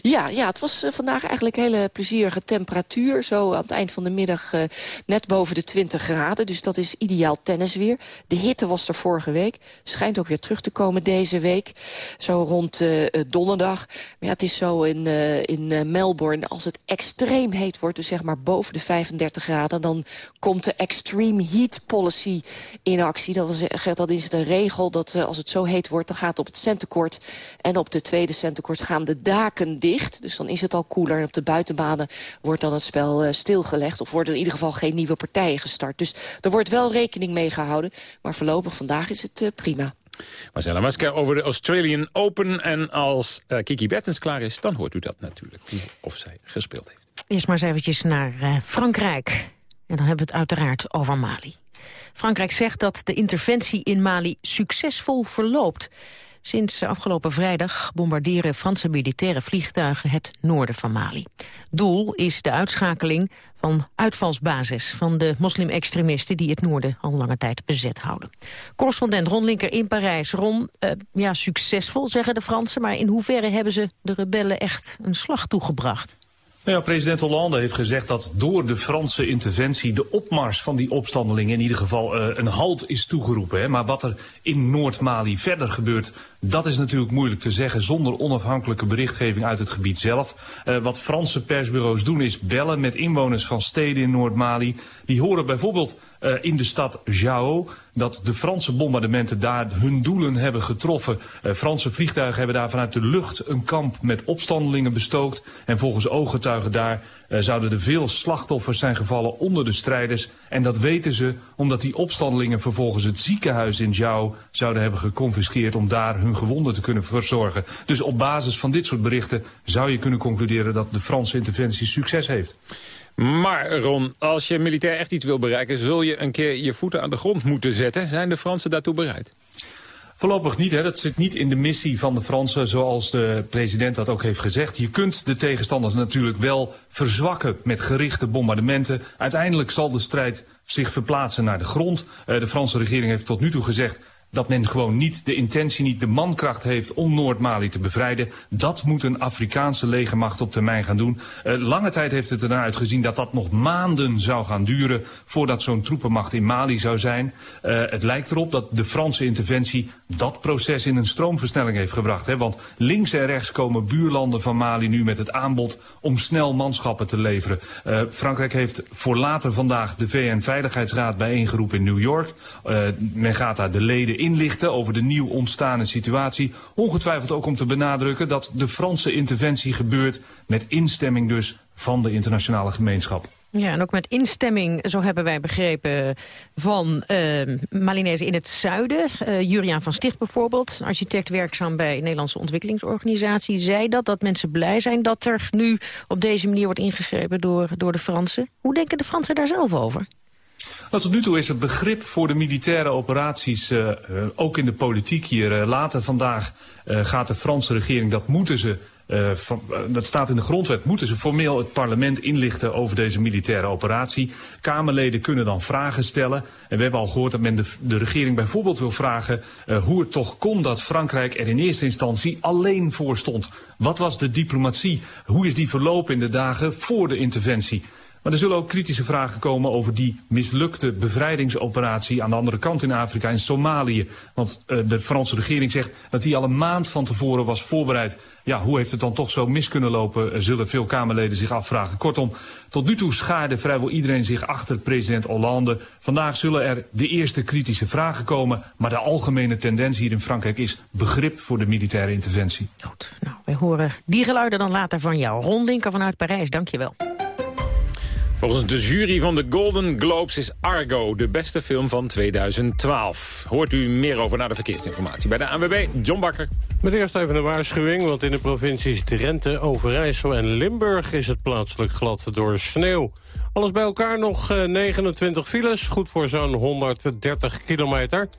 Ja, ja, het was uh, vandaag eigenlijk hele plezierige temperatuur. Zo aan het eind van de middag uh, net boven de 20 graden. Dus dat is ideaal tennisweer. De hitte was er vorige week. Schijnt ook weer terug te komen deze week. Zo rond uh, donderdag. Maar ja, het is zo in, in Melbourne. Als het extreem heet wordt, dus zeg maar boven de 35 graden... dan komt de Extreme Heat Policy in actie. Dat, was, dat is de regel dat als het zo heet wordt... dan gaat op het centenkort en op de tweede centenkort gaan de daken dicht. Dus dan is het al koeler. En op de buitenbanen wordt dan het spel uh, stilgelegd. Of worden in ieder geval geen nieuwe partijen gestart. Dus er wordt wel rekening mee gehouden. Maar voorlopig vandaag is het uh, prima. Marcella Masker over de Australian Open. En als uh, Kiki Bertens klaar is, dan hoort u dat natuurlijk. Of zij gespeeld heeft. Eerst maar eens eventjes naar Frankrijk. En dan hebben we het uiteraard over Mali. Frankrijk zegt dat de interventie in Mali succesvol verloopt. Sinds afgelopen vrijdag bombarderen Franse militaire vliegtuigen het noorden van Mali. Doel is de uitschakeling van uitvalsbasis van de moslim-extremisten die het noorden al lange tijd bezet houden. Correspondent Ron Linker in Parijs. Ron, uh, ja, succesvol zeggen de Fransen, maar in hoeverre hebben ze de rebellen echt een slag toegebracht? Nou ja, president Hollande heeft gezegd dat door de Franse interventie de opmars van die opstandelingen in ieder geval uh, een halt is toegeroepen. Maar wat er in Noord-Mali verder gebeurt, dat is natuurlijk moeilijk te zeggen zonder onafhankelijke berichtgeving uit het gebied zelf. Uh, wat Franse persbureaus doen is bellen met inwoners van steden in Noord-Mali. Die horen bijvoorbeeld uh, in de stad Jao dat de Franse bombardementen daar hun doelen hebben getroffen. Uh, Franse vliegtuigen hebben daar vanuit de lucht een kamp met opstandelingen bestookt. En volgens ooggetuigen daar uh, zouden er veel slachtoffers zijn gevallen onder de strijders. En dat weten ze omdat die opstandelingen vervolgens het ziekenhuis in Jao zouden hebben geconfiskeerd om daar hun gewonden te kunnen verzorgen. Dus op basis van dit soort berichten zou je kunnen concluderen dat de Franse interventie succes heeft. Maar Ron, als je militair echt iets wil bereiken... zul je een keer je voeten aan de grond moeten zetten. Zijn de Fransen daartoe bereid? Voorlopig niet. Hè. Dat zit niet in de missie van de Fransen, zoals de president dat ook heeft gezegd. Je kunt de tegenstanders natuurlijk wel verzwakken met gerichte bombardementen. Uiteindelijk zal de strijd zich verplaatsen naar de grond. Uh, de Franse regering heeft tot nu toe gezegd dat men gewoon niet de intentie, niet de mankracht heeft om Noord-Mali te bevrijden. Dat moet een Afrikaanse legermacht op termijn gaan doen. Uh, lange tijd heeft het ernaar uitgezien dat dat nog maanden zou gaan duren voordat zo'n troepenmacht in Mali zou zijn. Uh, het lijkt erop dat de Franse interventie dat proces in een stroomversnelling heeft gebracht. Hè? Want links en rechts komen buurlanden van Mali nu met het aanbod om snel manschappen te leveren. Uh, Frankrijk heeft voor later vandaag de VN-veiligheidsraad bijeengeroepen in New York. men gaat daar de leden inlichten over de nieuw ontstane situatie. Ongetwijfeld ook om te benadrukken dat de Franse interventie gebeurt met instemming dus van de internationale gemeenschap. Ja, en ook met instemming, zo hebben wij begrepen, van uh, Malinese in het zuiden. Uh, van Sticht bijvoorbeeld, architect werkzaam bij Nederlandse ontwikkelingsorganisatie, zei dat, dat mensen blij zijn dat er nu op deze manier wordt ingegrepen door, door de Fransen. Hoe denken de Fransen daar zelf over? Nou, tot nu toe is het begrip voor de militaire operaties uh, ook in de politiek hier. Uh, later vandaag gaat de Franse regering, dat moeten ze, dat staat in de grondwet, moeten ze formeel het parlement inlichten over deze militaire operatie. Kamerleden kunnen dan vragen stellen. En we hebben al gehoord dat men de, de regering bijvoorbeeld wil vragen hoe het toch kon dat Frankrijk er in eerste instantie alleen voor stond. Wat was de diplomatie? Hoe is die verlopen in de dagen voor de interventie? Maar er zullen ook kritische vragen komen over die mislukte bevrijdingsoperatie aan de andere kant in Afrika, in Somalië. Want uh, de Franse regering zegt dat die al een maand van tevoren was voorbereid. Ja, hoe heeft het dan toch zo mis kunnen lopen, uh, zullen veel Kamerleden zich afvragen. Kortom, tot nu toe schaarde vrijwel iedereen zich achter president Hollande. Vandaag zullen er de eerste kritische vragen komen, maar de algemene tendens hier in Frankrijk is begrip voor de militaire interventie. Goed, nou, wij horen die geluiden dan later van jou. Ron Linker vanuit Parijs, dankjewel. Volgens de jury van de Golden Globes is Argo de beste film van 2012. Hoort u meer over na de verkeersinformatie bij de ANWB, John Bakker. Met eerst even een waarschuwing, want in de provincies Drenthe, Overijssel en Limburg is het plaatselijk glad door sneeuw. Alles bij elkaar nog 29 files, goed voor zo'n 130 kilometer.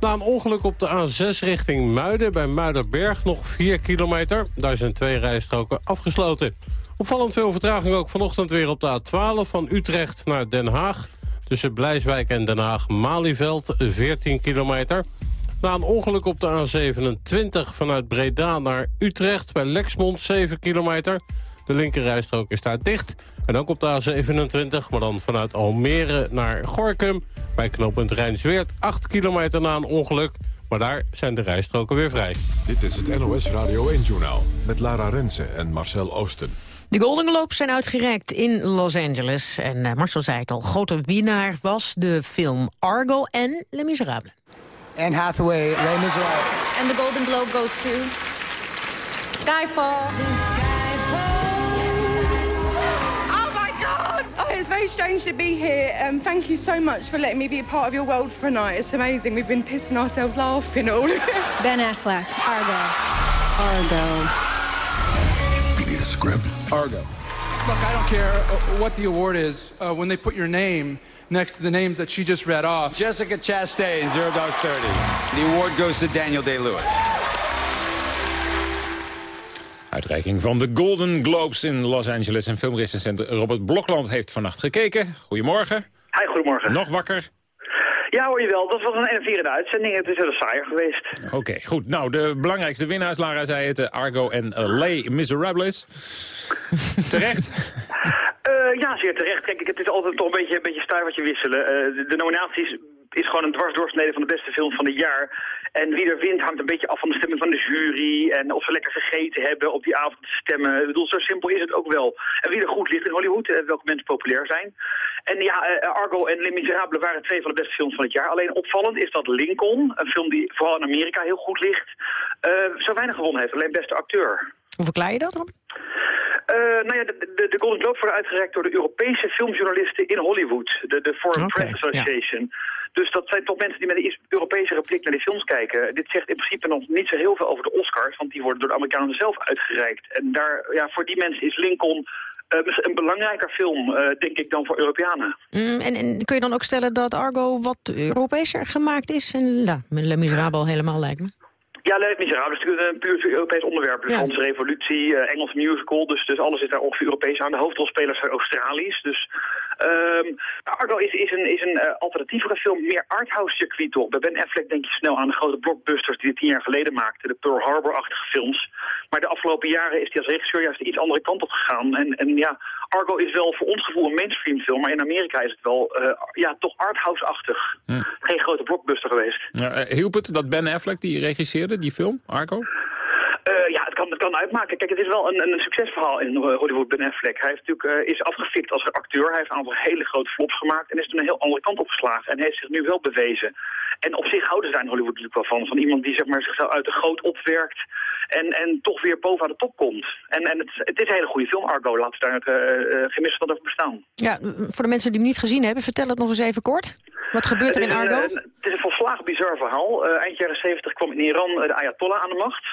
Na een ongeluk op de A6 richting Muiden, bij Muidenberg nog 4 kilometer. Daar zijn twee rijstroken afgesloten. Opvallend veel vertraging ook vanochtend weer op de A12 van Utrecht naar Den Haag. Tussen Blijswijk en Den Haag-Malieveld, 14 kilometer. Na een ongeluk op de A27 vanuit Breda naar Utrecht bij Lexmond, 7 kilometer. De linkerrijstrook is daar dicht. En ook op de A27, maar dan vanuit Almere naar Gorkum... bij knooppunt Rijnsweert, 8 kilometer na een ongeluk... Maar daar zijn de rijstroken weer vrij. Dit is het NOS Radio 1-journaal met Lara Rensen en Marcel Oosten. De Golden Globes zijn uitgereikt in Los Angeles. En uh, Marcel zei het al, grote winnaar was de film Argo en Les Miserables. Anne Hathaway, Les Miserables. And the Golden Globe goes to Skyfall. Oh my God! Oh, it's very strange to be here. Um, thank you so much for letting me be a part of your world for a night. It's amazing. We've been pissing ourselves laughing all. ben Affleck, Argo. Argo. You need a script. Argo. Look, I don't care what the award is uh, when they put your name next to the names that she just read off. Jessica Chastain, Zero Dark Thirty. The award goes to Daniel Day-Lewis. Uitreiking van de Golden Globes in Los Angeles. En filmrecensent Robert Blokland heeft vannacht gekeken. Goedemorgen. Hi, goedemorgen. Nog wakker? Ja, hoor je wel. Dat was een enerverende uitzending. Het is heel saaier geweest. Oké, okay, goed. Nou, de belangrijkste winnaars, Lara zei het, Argo en Les Miserables. Terecht? Uh, ja, zeer terecht. Kijk, het is altijd toch een beetje, een beetje stuivertje wisselen. Uh, de, de nominaties is gewoon een dwarsdoorsnede van de beste film van het jaar. En wie er wint hangt een beetje af van de stemming van de jury. En of ze lekker gegeten hebben op die avond te stemmen. Ik bedoel, zo simpel is het ook wel. En wie er goed ligt in Hollywood, welke mensen populair zijn. En ja, Argo en Les Miserables waren twee van de beste films van het jaar. Alleen opvallend is dat Lincoln, een film die vooral in Amerika heel goed ligt, zo weinig gewonnen heeft. Alleen beste acteur. Hoe verklaar je dat dan? Uh, nou ja, de, de, de Golden Globe wordt uitgereikt door de Europese filmjournalisten in Hollywood. De, de Foreign okay, Press Association. Ja. Dus dat zijn toch mensen die met een Europese blik naar die films kijken. Dit zegt in principe nog niet zo heel veel over de Oscars, want die worden door de Amerikanen zelf uitgereikt. En daar, ja, voor die mensen is Lincoln uh, een belangrijker film, uh, denk ik, dan voor Europeanen. Mm, en, en, kun je dan ook stellen dat Argo wat Europeeser gemaakt is? En nou, Le Miserable helemaal lijkt me. Ja, Les Miserables is natuurlijk een puur Europees onderwerp. De ja. Franse revolutie, uh, Engels musical, dus, dus alles is daar ongeveer Europees aan. De hoofdrolspelers zijn Australisch, dus... Um, Argo is, is een, is een uh, alternatievere film, meer arthouse circuit toch. Bij Ben Affleck denk je snel aan de grote blockbusters die hij tien jaar geleden maakte. De Pearl Harbor-achtige films. Maar de afgelopen jaren is hij als regisseur juist de iets andere kant op gegaan. En, en ja, Argo is wel voor ons gevoel een mainstream film, maar in Amerika is het wel uh, ja, toch arthouse-achtig. Ja. Geen grote blockbuster geweest. Ja, hielp het dat Ben Affleck die regisseerde, die film, Argo? Uh, ja, het kan, het kan uitmaken. Kijk, het is wel een, een succesverhaal in Hollywood, Ben Affleck. Hij heeft natuurlijk, uh, is afgefikt als acteur. Hij heeft een aantal hele grote flops gemaakt en is toen een heel andere kant opgeslagen. En heeft zich nu wel bewezen. En op zich houden zij in Hollywood natuurlijk wel van. Van iemand die zeg maar, zichzelf uit de goot opwerkt en, en toch weer boven aan de top komt. En, en het, het is een hele goede film, Argo. Laat daar het uh, gemist van over bestaan. Ja, voor de mensen die hem niet gezien hebben, vertel het nog eens even kort. Wat gebeurt er in Argo? Uh, het is een volslagen bizar verhaal. Uh, eind jaren 70 kwam in Iran de Ayatollah aan de macht.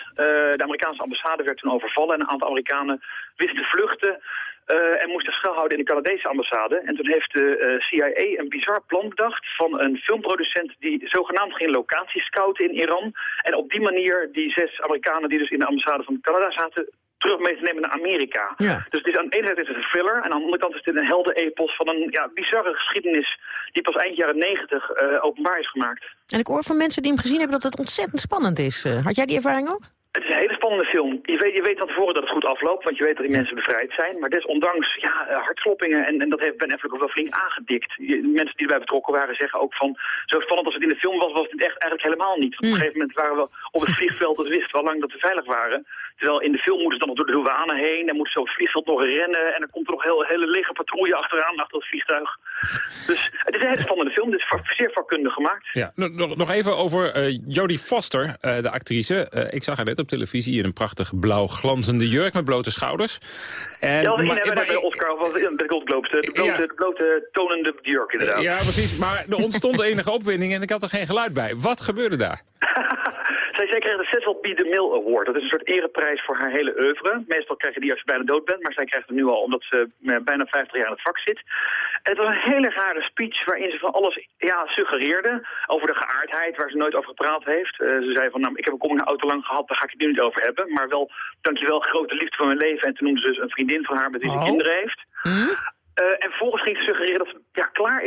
De Amerikaanse ambassade werd toen overvallen en een aantal Amerikanen wisten te vluchten. En moesten schuilhouden in de Canadese ambassade. En toen heeft de CIA een bizar plan bedacht van een filmproducent die zogenaamd ging locaties scouten in Iran. En op die manier die zes Amerikanen die dus in de ambassade van Canada zaten terug mee te nemen naar Amerika. Ja. Dus het is aan de ene zijde is het een thriller... en aan de andere kant is dit een heldenepos van een ja, bizarre geschiedenis... die pas eind jaren negentig eh, openbaar is gemaakt. En ik hoor van mensen die hem gezien hebben dat het ontzettend spannend is. Eh, had jij die ervaring ook? Het is een hele spannende film. Je weet, je weet van tevoren dat het goed afloopt, want je weet dat die mensen bevrijd zijn. Maar desondanks, ja, eh, hartkloppingen, en, en dat heeft Ben Affleck ook wel flink aangedikt. Je- mensen die erbij betrokken waren zeggen ook van, zo spannend als het in de film was, was het echt eigenlijk helemaal niet. Op een gegeven moment waren we op het vliegveld, dat wisten we al lang dat we veilig waren. Terwijl in de film moeten ze dan nog door de douane heen en op het vliegveld nog rennen. En dan komt er nog een heel, hele lege patrouille achteraan, achter het vliegtuig. Dus het is een hele spannende film, het is va- zeer vakkundig gemaakt. Ja, nog- nog, even over eh, Jodie Foster, eh, de actrice. Eh, ik zag haar net op televisie in een prachtig blauw glanzende jurk met blote schouders. En, ja, dat maar- bij de Oscar, of bij de Gold Globes, de blote, Ja. de blote tonende jurk inderdaad. ja, precies. Maar er ontstond enige opwinding en ik had er geen geluid bij. Wat gebeurde daar? Zij, zij kreeg de Cecil B. DeMille Award. Dat is een soort ereprijs voor haar hele oeuvre. Meestal krijg je die als je bijna dood bent, maar zij krijgt hem nu al omdat ze eh, bijna 50 jaar in het vak zit. En het was een hele rare speech waarin ze van alles ja, suggereerde over de geaardheid waar ze nooit over gepraat heeft. Eh, ze zei van, nou, ik heb een coming auto lang gehad, daar ga ik het nu niet over hebben. Maar wel, dankjewel, grote liefde van mijn leven. En toen noemde ze dus een vriendin van haar met wie ze Oh. kinderen heeft. Eh, en vervolgens ging ze suggereren dat ze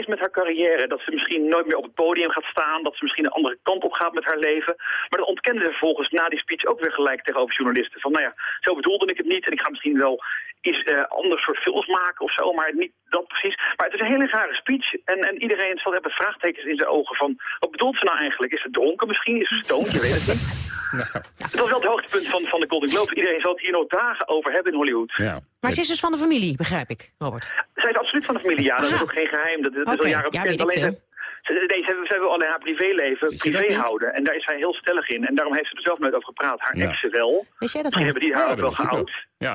is met haar carrière. Dat ze misschien nooit meer op het podium gaat staan. Dat ze misschien een andere kant op gaat met haar leven. Maar dat ontkende ze vervolgens na die speech ook weer gelijk tegenover journalisten. Van nou ja, zo bedoelde ik het niet. En ik ga misschien wel iets eh ander soort films maken of zo. Maar niet dat precies. Maar het is een hele rare speech. En, en iedereen zal hebben vraagtekens in zijn ogen van... Wat bedoelt ze nou eigenlijk? Is ze dronken misschien? Is ze stoned? Je weet het niet. Het was wel het hoogtepunt van, van de Golden Globes. Iedereen zal het hier nog dagen over hebben in Hollywood. Ja. Maar ze is dus van de familie, begrijp ik, Robert. Zij is absoluut van de familie, ja. Dat is ook geen geheim. Dat, dat is al jaren ja, bekend. weet ik Alleen, ze, ze- nee, zij, zij wil alleen haar privéleven privé houden. En daar is zij heel stellig in. En daarom heeft ze er zelf nooit over gepraat. Haar Ja. exen wel. Weet jij dat Misschien hebben die haar Ja, ook wel ik ook. Ja.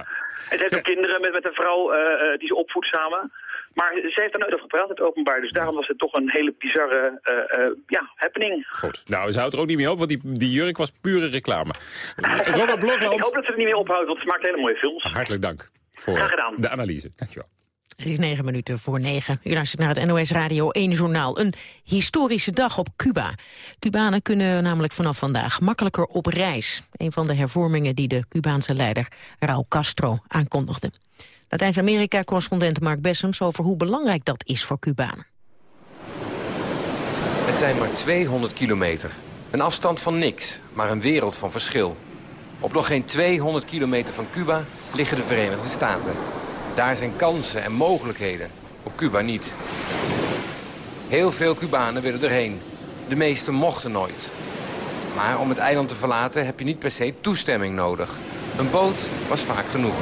En ze heeft ook kinderen met, met een vrouw eh, eh, die ze opvoedt samen. Maar ze heeft daar nooit over gepraat in het openbaar. Dus daarom was het toch een hele bizarre eh, eh, ja, happening. Goed. Nou, ze houdt er ook niet meer op, want die, die jurk was pure reclame. Robert Ik Blokland, hoop dat ze er niet meer ophoudt, want ze maakt hele mooie films. hartelijk dank voor de analyse. Dankjewel. Het is negen minuten voor negen. U luistert naar het NOS Radio 1 Journaal. Een historische dag op Cuba. Cubanen kunnen namelijk vanaf vandaag makkelijker op reis. Een van de hervormingen die de Cubaanse leider Raúl Castro aankondigde. Latijns-Amerika-correspondent Mark Bessems over hoe belangrijk dat is voor Cubanen. Het zijn maar 200 kilometer. Een afstand van niks, maar een wereld van verschil. Op nog geen 200 kilometer van Cuba liggen de Verenigde Staten. Daar zijn kansen en mogelijkheden. Op Cuba niet. Heel veel Cubanen willen erheen. De meesten mochten nooit. Maar om het eiland te verlaten heb je niet per se toestemming nodig. Een boot was vaak genoeg.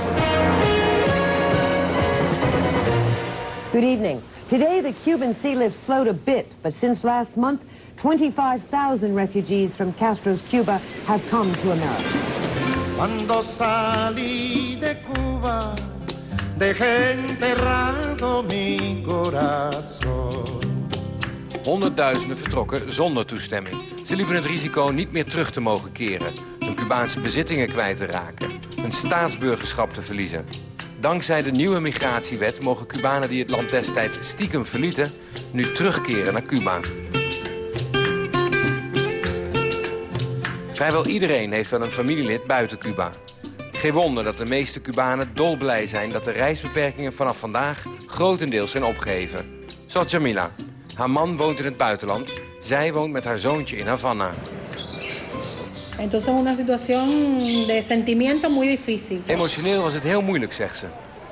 Good evening. Today, the Cuban sea lift slowed a bit, but since last month, 25,000 refugees from Castro's Cuba have come to America. Cuando salí de Cuba, dejé enterrado mi corazón. Honderdduizenden vertrokken zonder toestemming. Ze liepen het risico niet meer terug te mogen keren. Hun Cubaanse bezittingen kwijt te raken. Hun staatsburgerschap te verliezen. Dankzij de nieuwe migratiewet mogen Cubanen die het land destijds stiekem verlieten... nu terugkeren naar Cuba. Vrijwel iedereen heeft wel een familielid buiten Cuba. Geen wonder dat de meeste Cubanen dolblij zijn... dat de reisbeperkingen vanaf vandaag grotendeels zijn opgeheven. Zoals Jamila. Haar man woont in het buitenland. Zij woont met haar zoontje in Havana. Entonces es una situación de sentimiento muy difícil. Emotioneel was het heel moeilijk, zegt ze.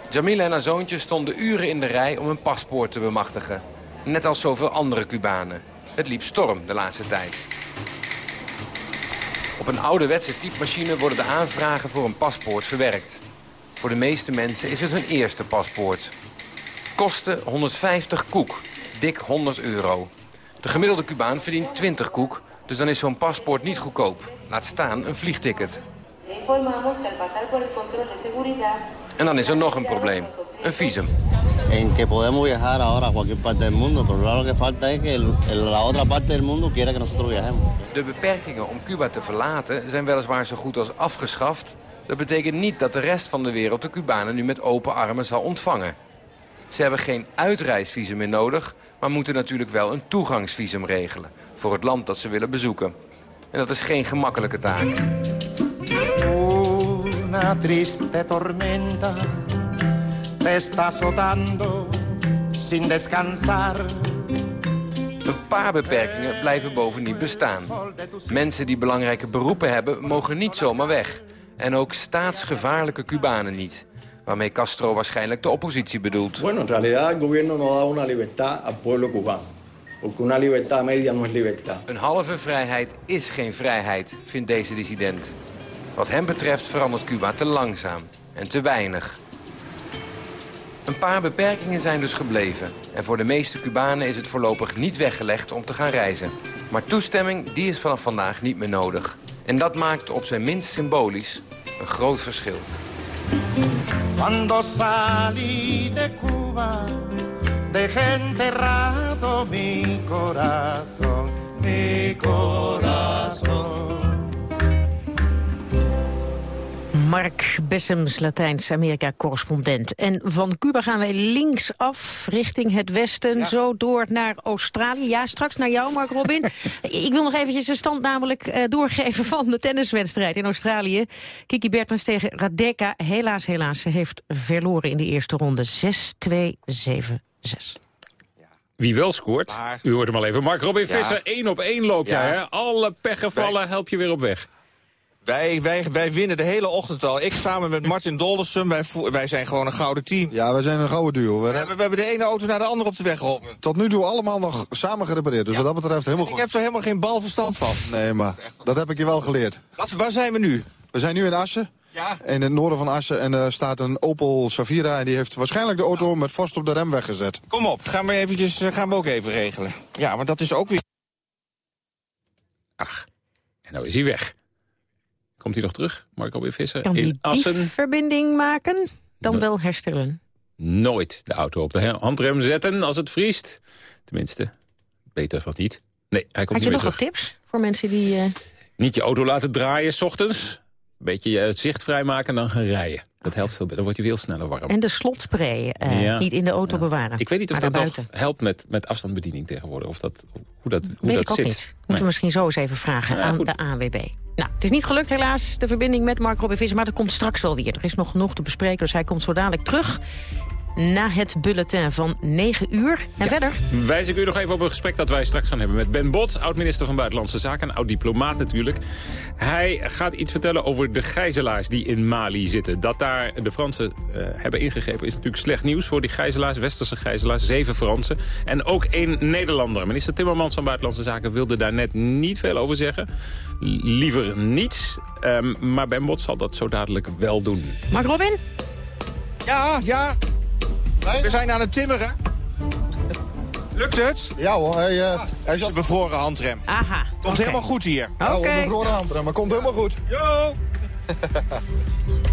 Jamila en haar zoontje stonden uren in de rij om een paspoort te bemachtigen. Net als zoveel andere Cubanen. Het liep storm de laatste tijd. Op een ouderwetse typemachine worden de aanvragen voor een paspoort verwerkt. Voor de meeste mensen is het hun eerste paspoort. Kosten 150 koek, dik 100 euro. De gemiddelde Cubaan verdient 20 koek, dus dan is zo'n paspoort niet goedkoop. Laat staan een vliegticket. En dan is er nog een probleem. Een visum. en que podemos viajar ahora a cualquier parte del mundo, pero lo que falta es que la otra parte del mundo quiera que nosotros viajemos. De beperkingen om Cuba te verlaten zijn weliswaar zo goed als afgeschaft. Dat betekent niet dat de rest van de wereld de Cubanen nu met open armen zal ontvangen. Ze hebben geen uitreisvisum meer nodig, maar moeten natuurlijk wel een toegangsvisum regelen voor het land dat ze willen bezoeken. En dat is geen gemakkelijke taak. Una triste tormenta te está azotando sin descansar. Een paar beperkingen blijven bovendien bestaan. Mensen die belangrijke beroepen hebben, mogen niet zomaar weg. En ook staatsgevaarlijke Cubanen niet. Waarmee Castro waarschijnlijk de oppositie bedoelt. Bueno, en realidad el gobierno no da una libertad al pueblo cubano. Porque una libertad media no es libertad. Een halve vrijheid is geen vrijheid, vindt deze dissident. Wat hem betreft verandert Cuba te langzaam en te weinig. Een paar beperkingen zijn dus gebleven. En voor de meeste Cubanen is het voorlopig niet weggelegd om te gaan reizen. Maar toestemming die is vanaf vandaag niet meer nodig. En dat maakt op zijn minst symbolisch een groot verschil. Cuba, mi corazón, mi corazón. Mark Bessems, Latijns-Amerika-correspondent. En van Cuba gaan wij linksaf richting het westen, zo door naar Australië. Ja, straks naar jou, Mark Robin. Ik wil nog eventjes de stand namelijk uh, doorgeven van de tenniswedstrijd in Australië. Kiki Bertens tegen Radeka. Helaas, helaas, ze heeft verloren in de eerste ronde. 6-2, 7-6. Wie wel scoort, u hoort hem al even. Mark Robin Visser, één op één loop jij. Hè? Alle pechgevallen help je weer op weg. Wij, wij, wij winnen de hele ochtend al. Ik samen met Martin Doldersen, wij, wij zijn gewoon een gouden team. Ja, wij zijn een gouden duo. We, we, we hebben de ene auto naar de andere op de weg geholpen. Tot nu toe allemaal nog samen gerepareerd, dus ja. wat dat betreft helemaal goed. Ik heb er helemaal geen balverstand van. Nee, maar dat heb ik je wel geleerd. Wat, waar zijn we nu? We zijn nu in Assen. Ja. In het noorden van Assen. En er staat een Opel Savira. En die heeft waarschijnlijk de auto met vorst op de rem weggezet. Kom op, gaan we, eventjes, gaan we ook even regelen. Ja, maar dat is ook weer... Ach, en nou is hij weg. Komt hij nog terug, Marco B. Visser? Kan in Assen. verbinding maken? Dan wel herstellen. Nooit de auto op de handrem zetten als het vriest. Tenminste, beter wat niet. Nee, hij komt Had je niet nog meer terug. wat tips voor mensen die... Uh... Niet je auto laten draaien s ochtends. Beetje het zicht vrijmaken en dan gaan rijden. Dat helpt veel beter. Dan wordt hij veel sneller warm. En de slotspray uh, ja. niet in de auto ja. bewaren. Ik weet niet of dat nog helpt met, met afstandsbediening tegenwoordig. Of dat, hoe dat, hoe weet dat ik ook zit. niet. Moeten we misschien zo eens even vragen Ja, aan goed. de ANWB. Nou, het is niet gelukt helaas, de verbinding met Mark Robin Visser. Maar dat komt straks wel weer. Er is nog genoeg te bespreken, dus hij komt zo dadelijk terug... na het bulletin van 9 uur. En verder? Wijs ik u nog even op een gesprek dat wij straks gaan hebben met Ben Bot, oud-minister van Buitenlandse Zaken, een oud-diplomaat natuurlijk. Hij gaat iets vertellen over de gijzelaars die in Mali zitten. Dat daar de Fransen uh, hebben ingegrepen is natuurlijk slecht nieuws voor die gijzelaars, westerse gijzelaars, zeven Fransen. En ook één Nederlander. Minister Timmermans van Buitenlandse Zaken wilde daar net niet veel over zeggen. Liever niets. Um, maar Ben Bot zal dat zo dadelijk wel doen. Mark Robin? Ja, ja. We zijn aan het timmeren. Lukt het? Ja hoor, hij, uh, hij zat... bevroren handrem. Aha. Komt okay. helemaal goed hier. Ja, okay. een bevroren handrem, maar komt helemaal goed. Yo!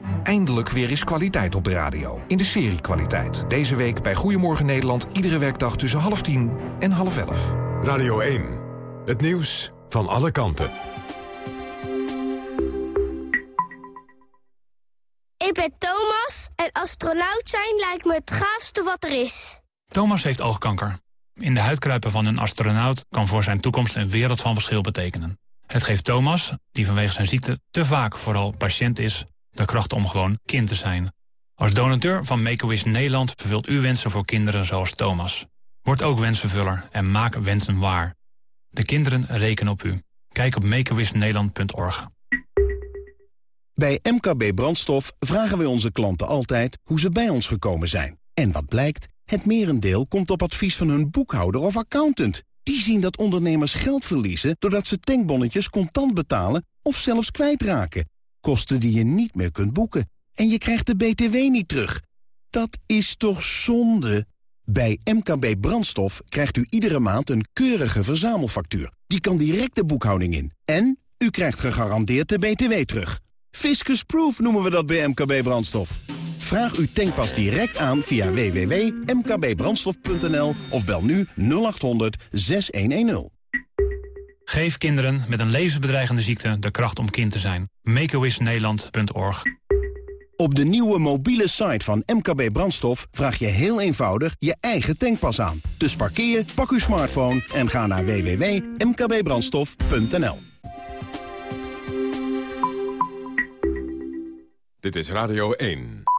Eindelijk weer eens kwaliteit op de radio. In de serie Kwaliteit. Deze week bij Goedemorgen Nederland. Iedere werkdag tussen half tien en half elf. Radio 1. Het nieuws van alle kanten. Ik ben Thomas en astronaut zijn lijkt me het gaafste wat er is. Thomas heeft oogkanker. In de huid kruipen van een astronaut kan voor zijn toekomst een wereld van verschil betekenen. Het geeft Thomas, die vanwege zijn ziekte te vaak vooral patiënt is de kracht om gewoon kind te zijn. Als donateur van Make-A-Wish Nederland vervult u wensen voor kinderen zoals Thomas. Word ook wensvervuller en maak wensen waar. De kinderen rekenen op u. Kijk op makeawishnederland.org. Bij MKB Brandstof vragen wij onze klanten altijd hoe ze bij ons gekomen zijn. En wat blijkt? Het merendeel komt op advies van hun boekhouder of accountant. Die zien dat ondernemers geld verliezen doordat ze tankbonnetjes contant betalen of zelfs kwijtraken. Kosten die je niet meer kunt boeken. En je krijgt de BTW niet terug. Dat is toch zonde? Bij MKB Brandstof krijgt u iedere maand een keurige verzamelfactuur. Die kan direct de boekhouding in. En u krijgt gegarandeerd de BTW terug. Fiscus Proof noemen we dat bij MKB Brandstof. Vraag uw tankpas direct aan via www.mkbbrandstof.nl of bel nu 0800 6110. Geef kinderen met een levensbedreigende ziekte de kracht om kind te zijn. MakeAWishNederland.org Op de nieuwe mobiele site van MKB Brandstof vraag je heel eenvoudig je eigen tankpas aan. Dus parkeer, pak uw smartphone en ga naar www.mkbbrandstof.nl. Dit is Radio 1.